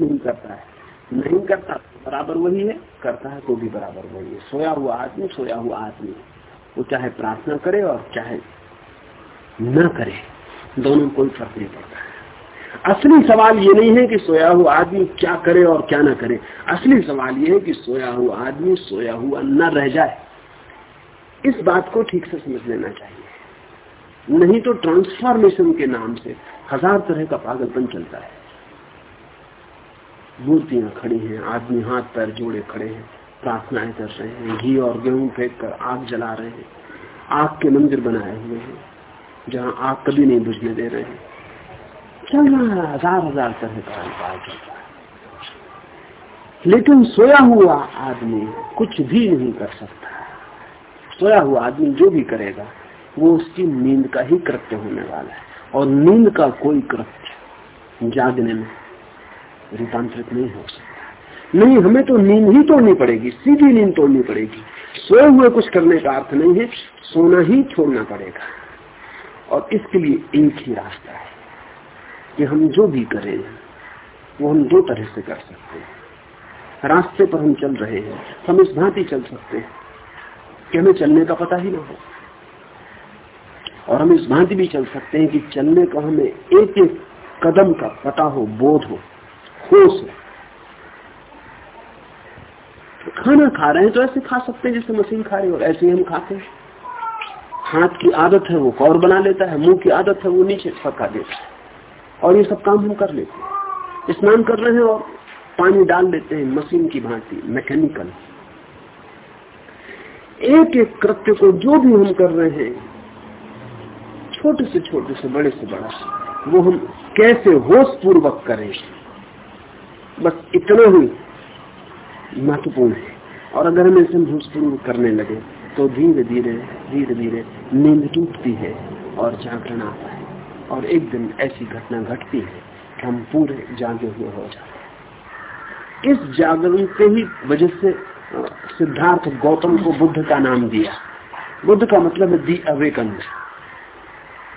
नहीं करता है। नहीं करता, बराबर वही है। करता है तो भी बराबर वही है। सोया हुआ आदमी, सोया हुआ आदमी। वो चाहे प्रार्थना करे और चाहे न करे, दोनों कोई फ़र्क नहीं पड़ता है। असली सवाल ये नहीं है कि सोया हुआ आदमी क्या करे और क्या ना करे। असली सवाल ये है कि सोया हुआ आदमी, सोया हुआ न रह जाए। इस बात को ठीक से समझ लेना चाहिए। नहीं तो ट्रांसफॉर्मेशन के नाम से हज़ार तरह का पागलपन चलता है। मूर्तियाँ खड़ी हैं, आदमी हाथ पैर जोड़े खड़े हैं, प्रार्थनाएँ कर रहे हैं, घी और गेहूँ फेंक कर आग जला रहे हैं, आग के मंदिर बनाए हुए हैं, जहाँ आग कभी नहीं बुझने दे रहे हैं। चल रहा है हज़ार हज़ार तरह का उपाय चलता है। लेकिन सोया हुआ आदमी कुछ भी नहीं कर सकता। सोया हुआ आदमी जो भी करेगा, वो उसकी नींद का ही कृत्य होने वाला है, और नींद का कोई कृत्य जागने में रूपांतरित नहीं हो सकता। नहीं, हमें तो नींद ही तोड़नी पड़ेगी, सीधी नींद तोड़नी पड़ेगी। सोए हुए कुछ करने का अर्थ नहीं है, सोना ही छोड़ना पड़ेगा। और इसके लिए एक ही रास्ता है कि हम जो भी करें, वो हम दो तरह से कर सकते हैं। रास्ते पर हम चल रहे हैं, हम इस भांति चल सकते हैं कि हमें चलने का पता ही ना हो। और हम इस भांति भी चल सकते हैं कि चलने का हमें एक एक कदम का पता हो, बोध हो। होश है। तो खाना खा रहे हैं तो ऐसे खा सकते हैं जैसे मशीन खा रही हो ऐसे ही हम खाते हैं। हाथ की आदत है वो कौर बना लेता है, मुँह की आदत है वो नीचे पका देता है। और ये सब काम हम कर लेते हैं। स्नान कर रहे हैं और पानी डाल देते हैं मशीन की भांति, मैकेनिकल। एक एक कृत्य को जो भी हम कर रहे हैं, छोटे से छोटे से, बड़े से बड़ा वो हम कैसे होश पूर्वक करें? बस इतना ही महत्वपूर्ण है। और अगर हम इसे भूतपूर्व करने लगे तो धीरे धीरे धीरे धीरे नींद टूटती है और जागरण आता है। और एक दिन ऐसी घटना घटती है कि हम पूरे जागे हुए हो जाते हैं। इस जागरण के ही वजह से सिद्धार्थ गौतम को बुद्ध का नाम दिया। बुद्ध का मतलब है दी अवेकंड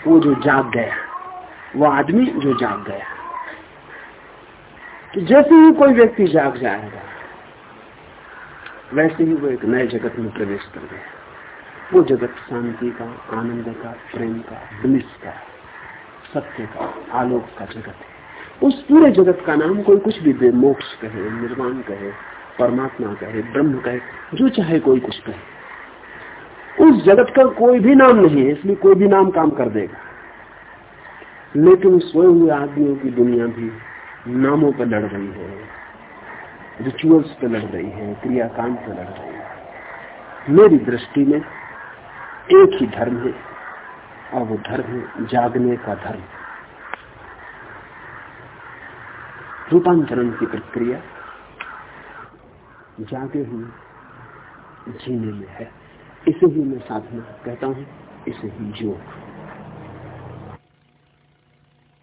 वो जो जाग गया, वो आदमी जो जाग गया। तो जैसे ही कोई व्यक्ति जाग जाएगा, वैसे ही वो एक नए जगत में प्रवेश कर गया वो जगत शांति का, आनंद का, प्रेम का ब्लिस का, सत्य का, आलोक का जगत है। उस पूरे जगत का नाम कोई कुछ भी दे, मोक्ष कहे निर्माण कहे, परमात्मा कहे, ब्रह्म कहे, जो चाहे कोई कुछ कहे। उस जगत का कोई भी नाम नहीं है, इसलिए कोई भी नाम काम कर देगा। लेकिन सोए हुए आदमियों की दुनिया भी नामों पर लड़ रही है रिचुअल्स पर लड़ रही है, क्रियाकांड पे लड़ रही है। मेरी दृष्टि में एक ही धर्म है, और वो धर्म है जागने का धर्म। रूपांतरण की प्रक्रिया जागे हुए, जीने में है। इसे ही मैं साधना कहता हूँ, इसे ही योग।